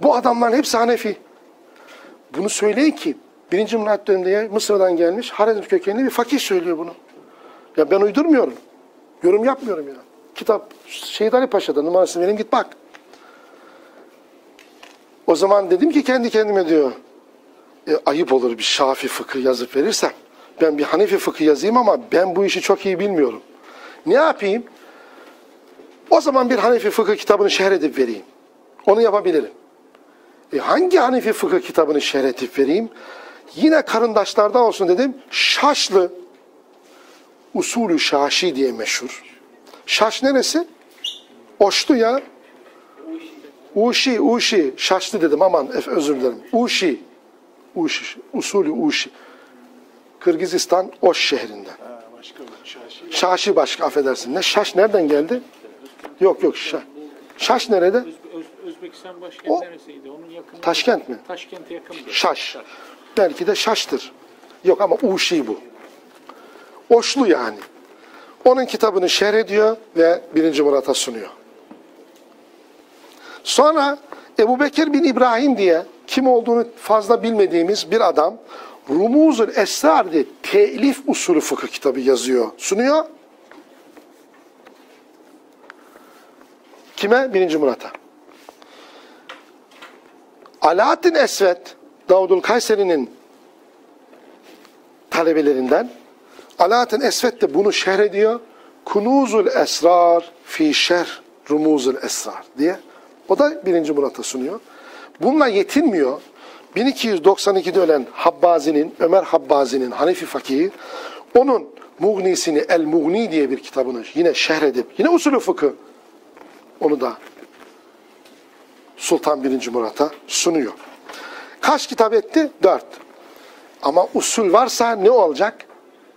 Bu adamların hepsi Hanefi. Bunu söyleyin ki birinci Murat döneminde Mısır'dan gelmiş Harizm kökenli bir fakih söylüyor bunu. Ya ben uydurmuyorum. Yorum yapmıyorum ya. Kitap Şehit Ali Paşa'da numarasını vereyim git bak. O zaman dedim ki kendi kendime diyor. E, ayıp olur bir Şafi fıkıh yazıp verirsem. Ben bir Hanefi fıkıh yazayım ama ben bu işi çok iyi bilmiyorum. Ne yapayım? O zaman bir Hanefi fıkıh kitabını şerh edip vereyim. Onu yapabilirim. E hangi Hanefi fıkıh kitabını şerh edip vereyim? Yine karındaşlardan olsun dedim. Şaşlı usulü şaşi diye meşhur. Şaş neresi? Oştu ya. Uşi, Uşi. Şaşlı dedim aman özür dilerim. Uşi. Uşi. Usulü Uşi. Kırgızistan Oş şehrinde. Ha, başka şaşı. Şaşi başka affedersin. Ne şaş nereden geldi? Yok yok şaş. Şaş nerede? Öz, Öz- Özbekistan başkenti O- neresiydi? Onun yakını. Taşkent mi? Taşkent'e yakındı. Şaş. Belki de şaştır. Yok ama Uşi bu. Oşlu yani. Onun kitabını şerh ediyor ve birinci Murat'a sunuyor. Sonra Ebu Bekir bin İbrahim diye kim olduğunu fazla bilmediğimiz bir adam Rumuzul Esrar diye telif usulü fıkıh kitabı yazıyor, sunuyor. Kime? Birinci Murat'a. Alaaddin Esvet, Davudul Kayseri'nin talebelerinden. Alaaddin Esvet de bunu şerh ediyor. Kunuzul Esrar fi şerh Rumuzul Esrar diye. O da birinci Murat'a sunuyor. Bununla yetinmiyor. 1292'de ölen Habbazi'nin, Ömer Habbazi'nin Hanefi fakihi, onun Mughnisini El Mughni diye bir kitabını yine şerh edip, yine usulü fıkıh onu da Sultan 1. Murat'a sunuyor. Kaç kitap etti? Dört. Ama usul varsa ne olacak?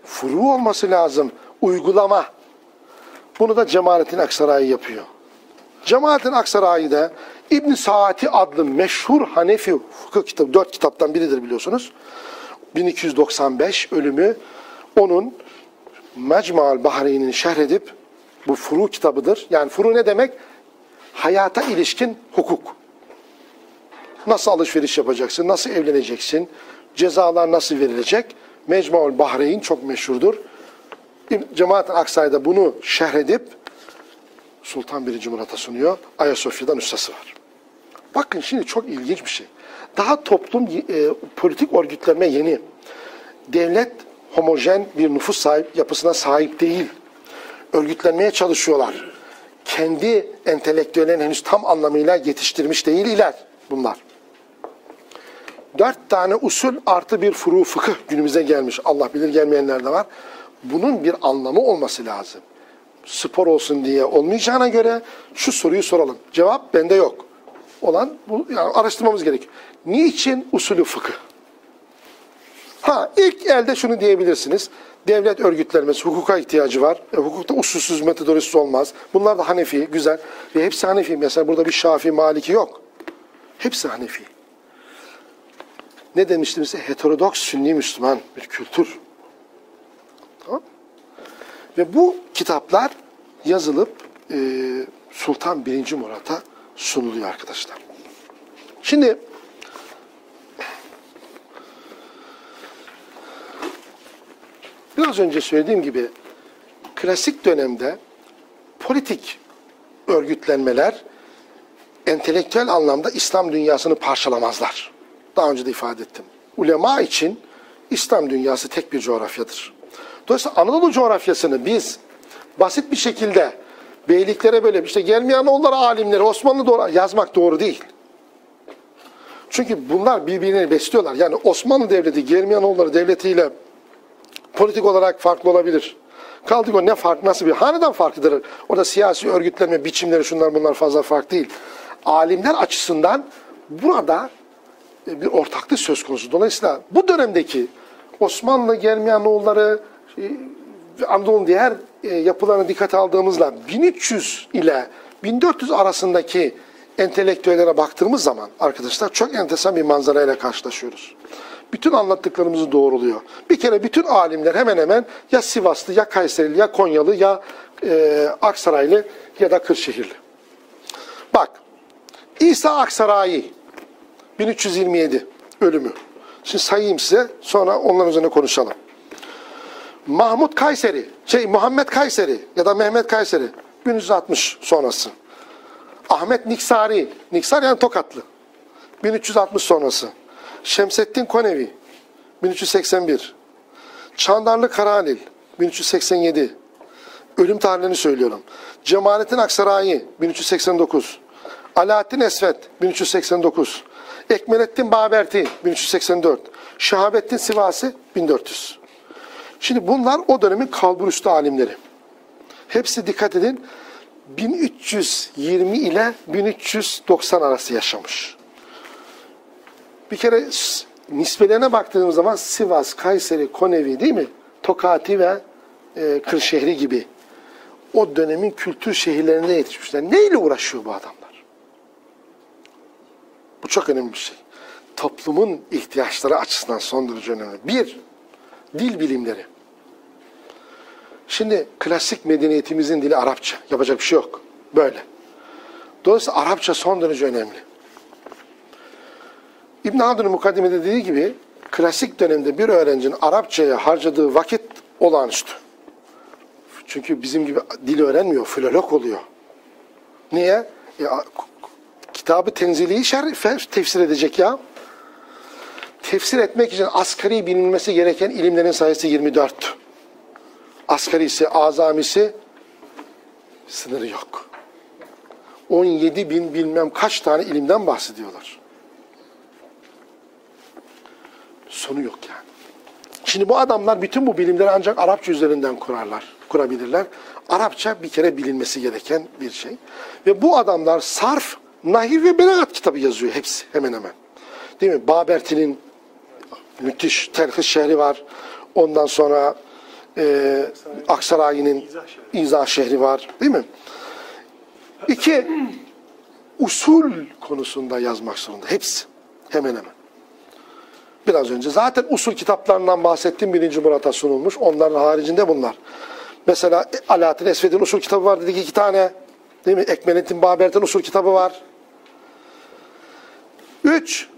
Furu olması lazım. Uygulama. Bunu da Cemalettin Aksaray yapıyor. Cemalettin Aksaray da İbn Saati adlı meşhur Hanefi fıkıh kitabı, dört kitaptan biridir biliyorsunuz. 1295 ölümü onun Mecmual Bahreyn'ini şerh bu furu kitabıdır. Yani furu ne demek? Hayata ilişkin hukuk. Nasıl alışveriş yapacaksın? Nasıl evleneceksin? Cezalar nasıl verilecek? Mecmual Bahreyn çok meşhurdur. Cemaat-ı bunu şerh Sultan 1. Murat'a sunuyor. Ayasofya'dan ustası var. Bakın şimdi çok ilginç bir şey. Daha toplum e, politik örgütlenme yeni. Devlet homojen bir nüfus sahip yapısına sahip değil. Örgütlenmeye çalışıyorlar. Kendi entelektüellerini henüz tam anlamıyla yetiştirmiş değiller bunlar. Dört tane usul artı bir furu fıkıh günümüze gelmiş. Allah bilir gelmeyenler de var. Bunun bir anlamı olması lazım. Spor olsun diye olmayacağına göre şu soruyu soralım. Cevap bende yok. Olan bu yani araştırmamız gerekiyor. Niçin usulü fıkıh? Ha ilk elde şunu diyebilirsiniz. Devlet örgütlenmesi, hukuka ihtiyacı var. E, hukukta usulsüz metodolojisi olmaz. Bunlar da Hanefi, güzel. Ve hepsi Hanefi. Mesela burada bir Şafi, Maliki yok. Hepsi Hanefi. Ne demiştim size? Heterodoks, Sünni Müslüman bir kültür. Tamam Ve bu kitaplar yazılıp e, Sultan 1. Murat'a sunuluyor arkadaşlar. Şimdi biraz önce söylediğim gibi klasik dönemde politik örgütlenmeler entelektüel anlamda İslam dünyasını parçalamazlar. Daha önce de ifade ettim. Ulema için İslam dünyası tek bir coğrafyadır. Dolayısıyla Anadolu coğrafyasını biz basit bir şekilde beyliklere böyle işte gelmeyen onlara alimleri Osmanlı doğru yazmak doğru değil. Çünkü bunlar birbirini besliyorlar. Yani Osmanlı Devleti Gelmiyanoğulları Devleti ile politik olarak farklı olabilir. Kaldık o ne fark nasıl bir hanedan farklıdır. Orada siyasi örgütlenme biçimleri şunlar bunlar fazla farklı değil. Alimler açısından burada e, bir ortaklık söz konusu. Dolayısıyla bu dönemdeki Osmanlı Gelmiyanoğulları e, Anadolu'nun diğer e, yapılarına dikkat aldığımızda 1300 ile 1400 arasındaki entelektüellere baktığımız zaman arkadaşlar çok enteresan bir manzarayla karşılaşıyoruz. Bütün anlattıklarımızı doğruluyor. Bir kere bütün alimler hemen hemen ya Sivaslı ya Kayserili ya Konyalı ya e, Aksaraylı ya da Kırşehirli. Bak İsa Aksarayi 1327 ölümü. Şimdi sayayım size sonra onların üzerine konuşalım. Mahmut Kayseri, şey Muhammed Kayseri ya da Mehmet Kayseri 1360 sonrası. Ahmet Niksari, Niksar yani Tokatlı. 1360 sonrası. Şemsettin Konevi 1381. Çandarlı Karahalil 1387. Ölüm tarihlerini söylüyorum. Cemalettin Aksarayi 1389. Alaaddin Esvet 1389. Ekmelettin Baberti 1384. Şahabettin Sivasi 1400. Şimdi bunlar o dönemin kalburüstü alimleri. Hepsi dikkat edin 1320 ile 1390 arası yaşamış. Bir kere nisbelerine baktığımız zaman Sivas, Kayseri, Konevi değil mi? Tokati ve e, Kırşehri gibi o dönemin kültür şehirlerine yetişmişler. Neyle uğraşıyor bu adamlar? Bu çok önemli bir şey. Toplumun ihtiyaçları açısından son derece önemli. Bir, dil bilimleri. Şimdi klasik medeniyetimizin dili Arapça. Yapacak bir şey yok. Böyle. Dolayısıyla Arapça son derece önemli. İbn Haldun'un mukaddimede dediği gibi klasik dönemde bir öğrencinin Arapçaya harcadığı vakit olağanüstü. Çünkü bizim gibi dil öğrenmiyor, filolog oluyor. Niye? E, a- kitabı tenziliği şer, tefsir edecek ya. Tefsir etmek için asgari bilinmesi gereken ilimlerin sayısı 24. Asgarisi, azamisi sınırı yok. 17 bin bilmem kaç tane ilimden bahsediyorlar. Sonu yok yani. Şimdi bu adamlar bütün bu bilimleri ancak Arapça üzerinden kurarlar, kurabilirler. Arapça bir kere bilinmesi gereken bir şey. Ve bu adamlar sarf, nahiv ve belagat kitabı yazıyor hepsi hemen hemen. Değil mi? Baberti'nin müthiş telhis şehri var. Ondan sonra e, Aksaray'ın İzah şehri var. Değil mi? İki, usul konusunda yazmak zorunda. Hepsi. Hemen hemen. Biraz önce zaten usul kitaplarından bahsettim. Birinci Murat'a sunulmuş. Onların haricinde bunlar. Mesela Alaaddin Esved'in usul kitabı var dedik iki tane. Değil mi? Ekmelettin Baber'den usul kitabı var. Üç,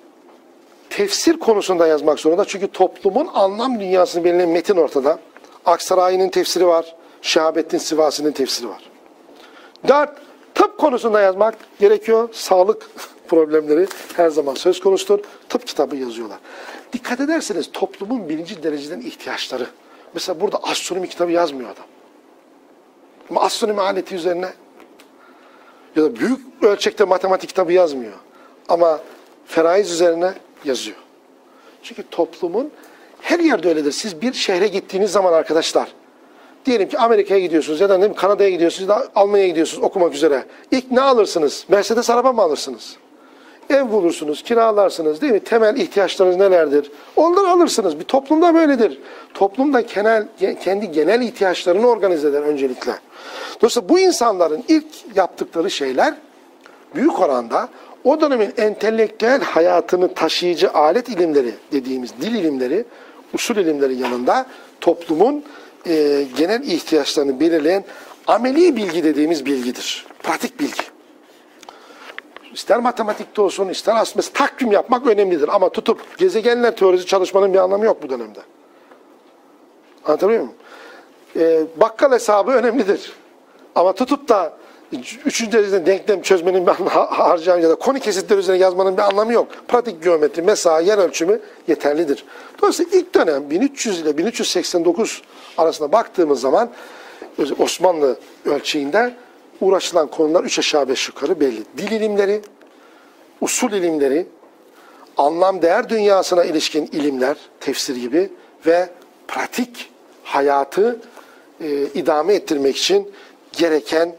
tefsir konusunda yazmak zorunda. Çünkü toplumun anlam dünyasını belirleyen metin ortada. Aksaray'ın tefsiri var. Şehabettin Sivasi'nin tefsiri var. Dört, tıp konusunda yazmak gerekiyor. Sağlık problemleri her zaman söz konusudur. Tıp kitabı yazıyorlar. Dikkat ederseniz toplumun birinci dereceden ihtiyaçları. Mesela burada astronomi kitabı yazmıyor adam. Ama astronomi aleti üzerine ya da büyük ölçekte matematik kitabı yazmıyor. Ama feraiz üzerine yazıyor. Çünkü toplumun her yerde öyledir. Siz bir şehre gittiğiniz zaman arkadaşlar, diyelim ki Amerika'ya gidiyorsunuz ya da Kanada'ya gidiyorsunuz ya Almanya'ya gidiyorsunuz okumak üzere. İlk ne alırsınız? Mercedes araba mı alırsınız? Ev bulursunuz, kiralarsınız değil mi? Temel ihtiyaçlarınız nelerdir? Onları alırsınız. Bir toplumda böyledir. Toplumda genel, kendi genel ihtiyaçlarını organize eder öncelikle. Dolayısıyla bu insanların ilk yaptıkları şeyler büyük oranda o dönemin entelektüel hayatını taşıyıcı alet ilimleri dediğimiz dil ilimleri, usul ilimleri yanında toplumun e, genel ihtiyaçlarını belirleyen ameli bilgi dediğimiz bilgidir. Pratik bilgi. ister matematikte olsun, ister asması takvim yapmak önemlidir. Ama tutup gezegenler teorisi çalışmanın bir anlamı yok bu dönemde. Anlatabiliyor muyum? Ee, bakkal hesabı önemlidir. Ama tutup da üçüncü derecede denklem çözmenin bir harcayan ya da konu kesitleri üzerine yazmanın bir anlamı yok. Pratik geometri, mesai, yer ölçümü yeterlidir. Dolayısıyla ilk dönem 1300 ile 1389 arasında baktığımız zaman Osmanlı ölçeğinde uğraşılan konular üç aşağı beş yukarı belli. Dil ilimleri, usul ilimleri, anlam değer dünyasına ilişkin ilimler, tefsir gibi ve pratik hayatı e, idame ettirmek için gereken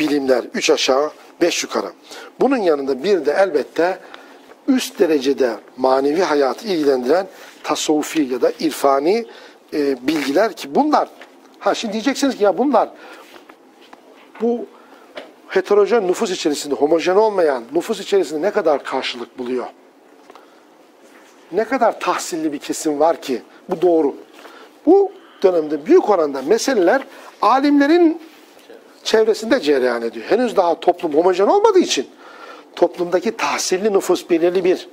bilimler. Üç aşağı, beş yukarı. Bunun yanında bir de elbette üst derecede manevi hayatı ilgilendiren tasavvufi ya da irfani e, bilgiler ki bunlar, ha şimdi diyeceksiniz ki ya bunlar bu heterojen nüfus içerisinde, homojen olmayan nüfus içerisinde ne kadar karşılık buluyor? Ne kadar tahsilli bir kesim var ki bu doğru. Bu dönemde büyük oranda meseleler alimlerin çevresinde cereyan ediyor. Henüz daha toplum homojen olmadığı için toplumdaki tahsilli nüfus belirli bir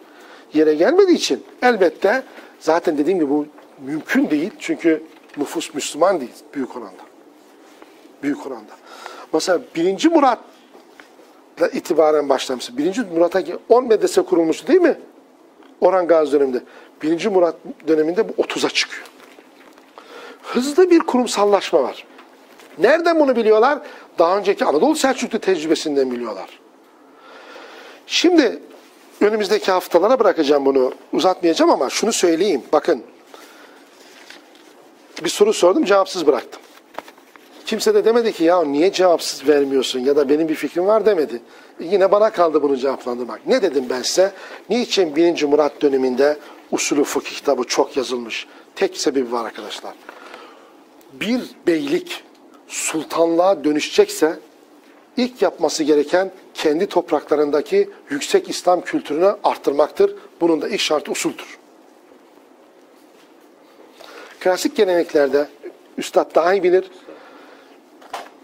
yere gelmediği için elbette zaten dediğim gibi bu mümkün değil. Çünkü nüfus Müslüman değil büyük oranda. Büyük oranda. Mesela 1. Murat'la itibaren başlamıştı. 1. Murat'a 10 medrese kurulmuştu değil mi? Orhan Gazi döneminde. 1. Murat döneminde bu 30'a çıkıyor. Hızlı bir kurumsallaşma var. Nereden bunu biliyorlar? Daha önceki Anadolu Selçuklu tecrübesinden biliyorlar. Şimdi önümüzdeki haftalara bırakacağım bunu. Uzatmayacağım ama şunu söyleyeyim. Bakın bir soru sordum cevapsız bıraktım. Kimse de demedi ki ya niye cevapsız vermiyorsun ya da benim bir fikrim var demedi. E yine bana kaldı bunu cevaplandırmak. Ne dedim ben size? Niçin 1. Murat döneminde usulü fıkıh kitabı çok yazılmış? Tek sebebi var arkadaşlar. Bir beylik sultanlığa dönüşecekse ilk yapması gereken kendi topraklarındaki yüksek İslam kültürünü arttırmaktır. Bunun da ilk şartı usuldür. Klasik geleneklerde üstad daha iyi bilir.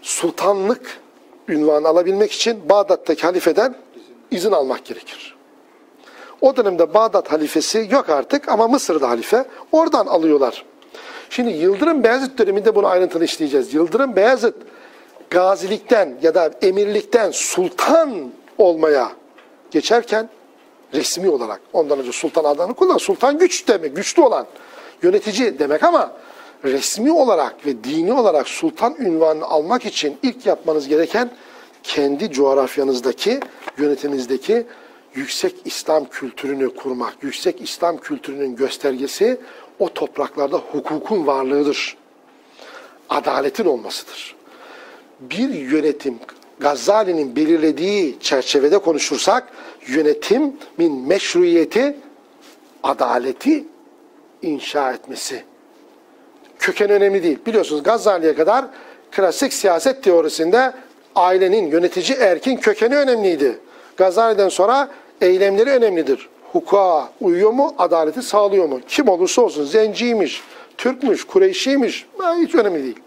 Sultanlık ünvanı alabilmek için Bağdat'taki halifeden izin almak gerekir. O dönemde Bağdat halifesi yok artık ama Mısır'da halife. Oradan alıyorlar. Şimdi Yıldırım Beyazıt döneminde bunu ayrıntılı işleyeceğiz. Yıldırım Beyazıt gazilikten ya da emirlikten sultan olmaya geçerken resmi olarak ondan önce sultan adını kullan. Sultan güç demek, güçlü olan, yönetici demek ama resmi olarak ve dini olarak sultan ünvanını almak için ilk yapmanız gereken kendi coğrafyanızdaki, yönetiminizdeki yüksek İslam kültürünü kurmak. Yüksek İslam kültürünün göstergesi o topraklarda hukukun varlığıdır. Adaletin olmasıdır. Bir yönetim Gazali'nin belirlediği çerçevede konuşursak yönetimin meşruiyeti adaleti inşa etmesi. Köken önemli değil. Biliyorsunuz Gazali'ye kadar klasik siyaset teorisinde ailenin yönetici erkin kökeni önemliydi. Gazali'den sonra eylemleri önemlidir. Hukuka uyuyor mu, adaleti sağlıyor mu? Kim olursa olsun, zenciymiş, Türkmüş, Kureyşiymiş, hiç önemli değil.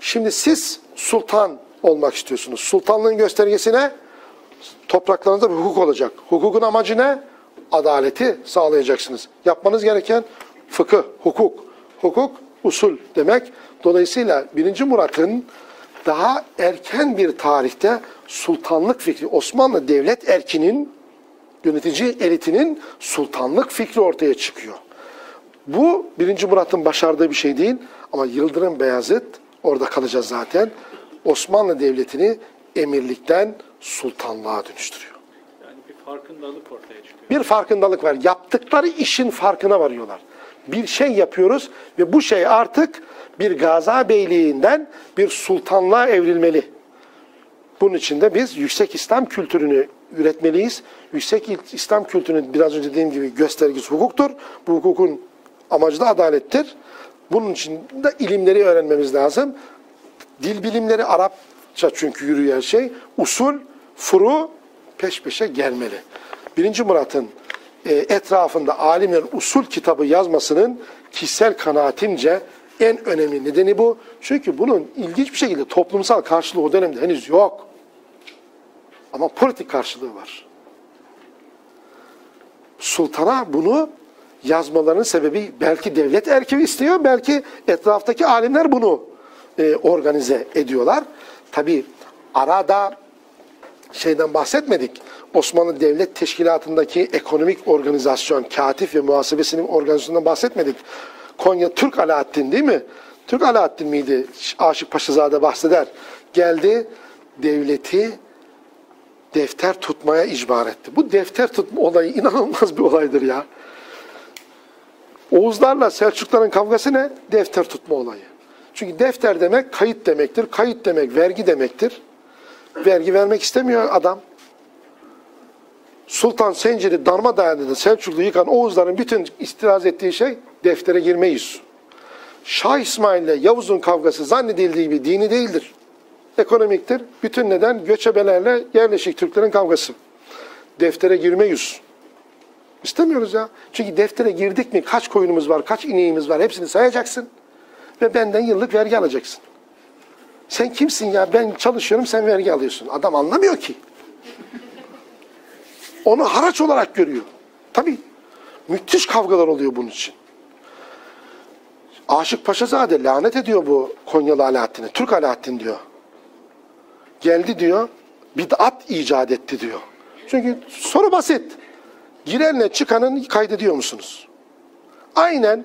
Şimdi siz sultan olmak istiyorsunuz. Sultanlığın göstergesi ne? Topraklarınızda bir hukuk olacak. Hukukun amacı ne? Adaleti sağlayacaksınız. Yapmanız gereken fıkıh, hukuk. Hukuk, usul demek. Dolayısıyla 1. Murat'ın daha erken bir tarihte sultanlık fikri, Osmanlı devlet erkinin, yönetici elitinin sultanlık fikri ortaya çıkıyor. Bu 1. Murat'ın başardığı bir şey değil ama Yıldırım Beyazıt, orada kalacağız zaten, Osmanlı Devleti'ni emirlikten sultanlığa dönüştürüyor. Yani bir farkındalık ortaya çıkıyor. Bir farkındalık var. Yaptıkları işin farkına varıyorlar. Bir şey yapıyoruz ve bu şey artık bir Gaza Beyliğinden bir sultanlığa evrilmeli. Bunun için de biz yüksek İslam kültürünü üretmeliyiz. Yüksek İslam kültürünün biraz önce dediğim gibi göstergesi hukuktur. Bu hukukun amacı da adalettir. Bunun için de ilimleri öğrenmemiz lazım. Dil bilimleri Arapça çünkü yürüyen şey. Usul, furu peş peşe gelmeli. Birinci Murat'ın e, etrafında alimlerin usul kitabı yazmasının kişisel kanaatimce en önemli nedeni bu. Çünkü bunun ilginç bir şekilde toplumsal karşılığı o dönemde henüz yok. Ama politik karşılığı var. sultana bunu yazmalarının sebebi belki devlet erkeği istiyor, belki etraftaki alimler bunu e, organize ediyorlar. Tabi arada şeyden bahsetmedik. Osmanlı Devlet Teşkilatı'ndaki ekonomik organizasyon, katip ve muhasebesinin organizasyonundan bahsetmedik. Konya Türk Alaaddin değil mi? Türk Alaaddin miydi? Aşık Paşazade bahseder. Geldi devleti defter tutmaya icbar etti. Bu defter tutma olayı inanılmaz bir olaydır ya. Oğuzlarla Selçukların kavgası ne? Defter tutma olayı. Çünkü defter demek kayıt demektir. Kayıt demek vergi demektir. Vergi vermek istemiyor adam. Sultan Senceri darmadağın Selçuklu yıkan Oğuzların bütün istiraz ettiği şey deftere girmeyiz. Şah İsmail ile Yavuz'un kavgası zannedildiği gibi dini değildir. Ekonomiktir. Bütün neden göçebelerle yerleşik Türklerin kavgası. Deftere girmeyiz. İstemiyoruz ya. Çünkü deftere girdik mi kaç koyunumuz var, kaç ineğimiz var hepsini sayacaksın. Ve benden yıllık vergi alacaksın. Sen kimsin ya? Ben çalışıyorum sen vergi alıyorsun. Adam anlamıyor ki. Onu haraç olarak görüyor. Tabii. Müthiş kavgalar oluyor bunun için. Aşık Paşazade lanet ediyor bu Konyalı Alaaddin'e. Türk Alaaddin diyor. Geldi diyor, bid'at icat etti diyor. Çünkü soru basit. Girenle çıkanın kaydediyor musunuz? Aynen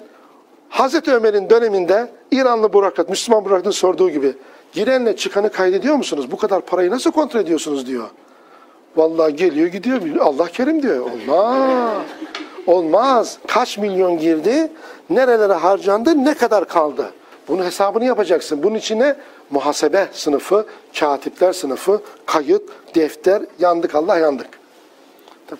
Hazreti Ömer'in döneminde İranlı bürokrat, Müslüman bürokratın sorduğu gibi girenle çıkanı kaydediyor musunuz? Bu kadar parayı nasıl kontrol ediyorsunuz diyor. Vallahi geliyor gidiyor. Allah kerim diyor. Olmaz. Olmaz. Kaç milyon girdi? Nerelere harcandı? Ne kadar kaldı? Bunun hesabını yapacaksın. Bunun içine muhasebe sınıfı, katipler sınıfı, kayıt, defter, yandık Allah yandık. Tabii.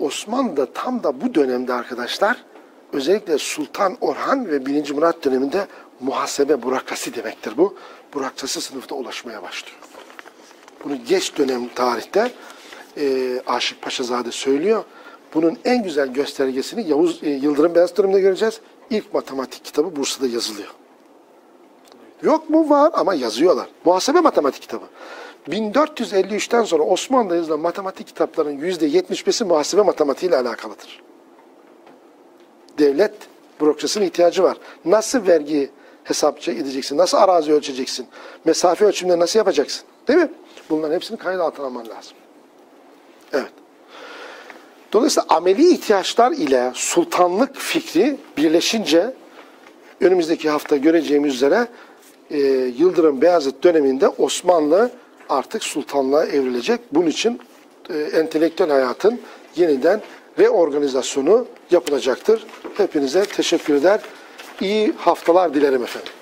Osmanlı'da tam da bu dönemde arkadaşlar özellikle Sultan Orhan ve 1. Murat döneminde muhasebe burakası demektir bu. Burakası sınıfta ulaşmaya başlıyor. Bunu geç dönem tarihte e, Aşık Paşazade söylüyor. Bunun en güzel göstergesini Yavuz e, Yıldırım Beyaz döneminde göreceğiz. İlk matematik kitabı Bursa'da yazılıyor. Yok mu? Var ama yazıyorlar. Muhasebe matematik kitabı. 1453'ten sonra Osmanlı'da yazılan matematik kitaplarının %75'i muhasebe matematiğiyle alakalıdır. Devlet bürokrasinin ihtiyacı var. Nasıl vergi hesap edeceksin? Nasıl arazi ölçeceksin? Mesafe ölçümleri nasıl yapacaksın? Değil mi? Bunların hepsini kayıt altına alman lazım. Evet. Dolayısıyla ameli ihtiyaçlar ile sultanlık fikri birleşince önümüzdeki hafta göreceğimiz üzere e, Yıldırım Beyazıt döneminde Osmanlı artık sultanlığa evrilecek. Bunun için e, entelektüel hayatın yeniden reorganizasyonu yapılacaktır. Hepinize teşekkür eder. İyi haftalar dilerim efendim.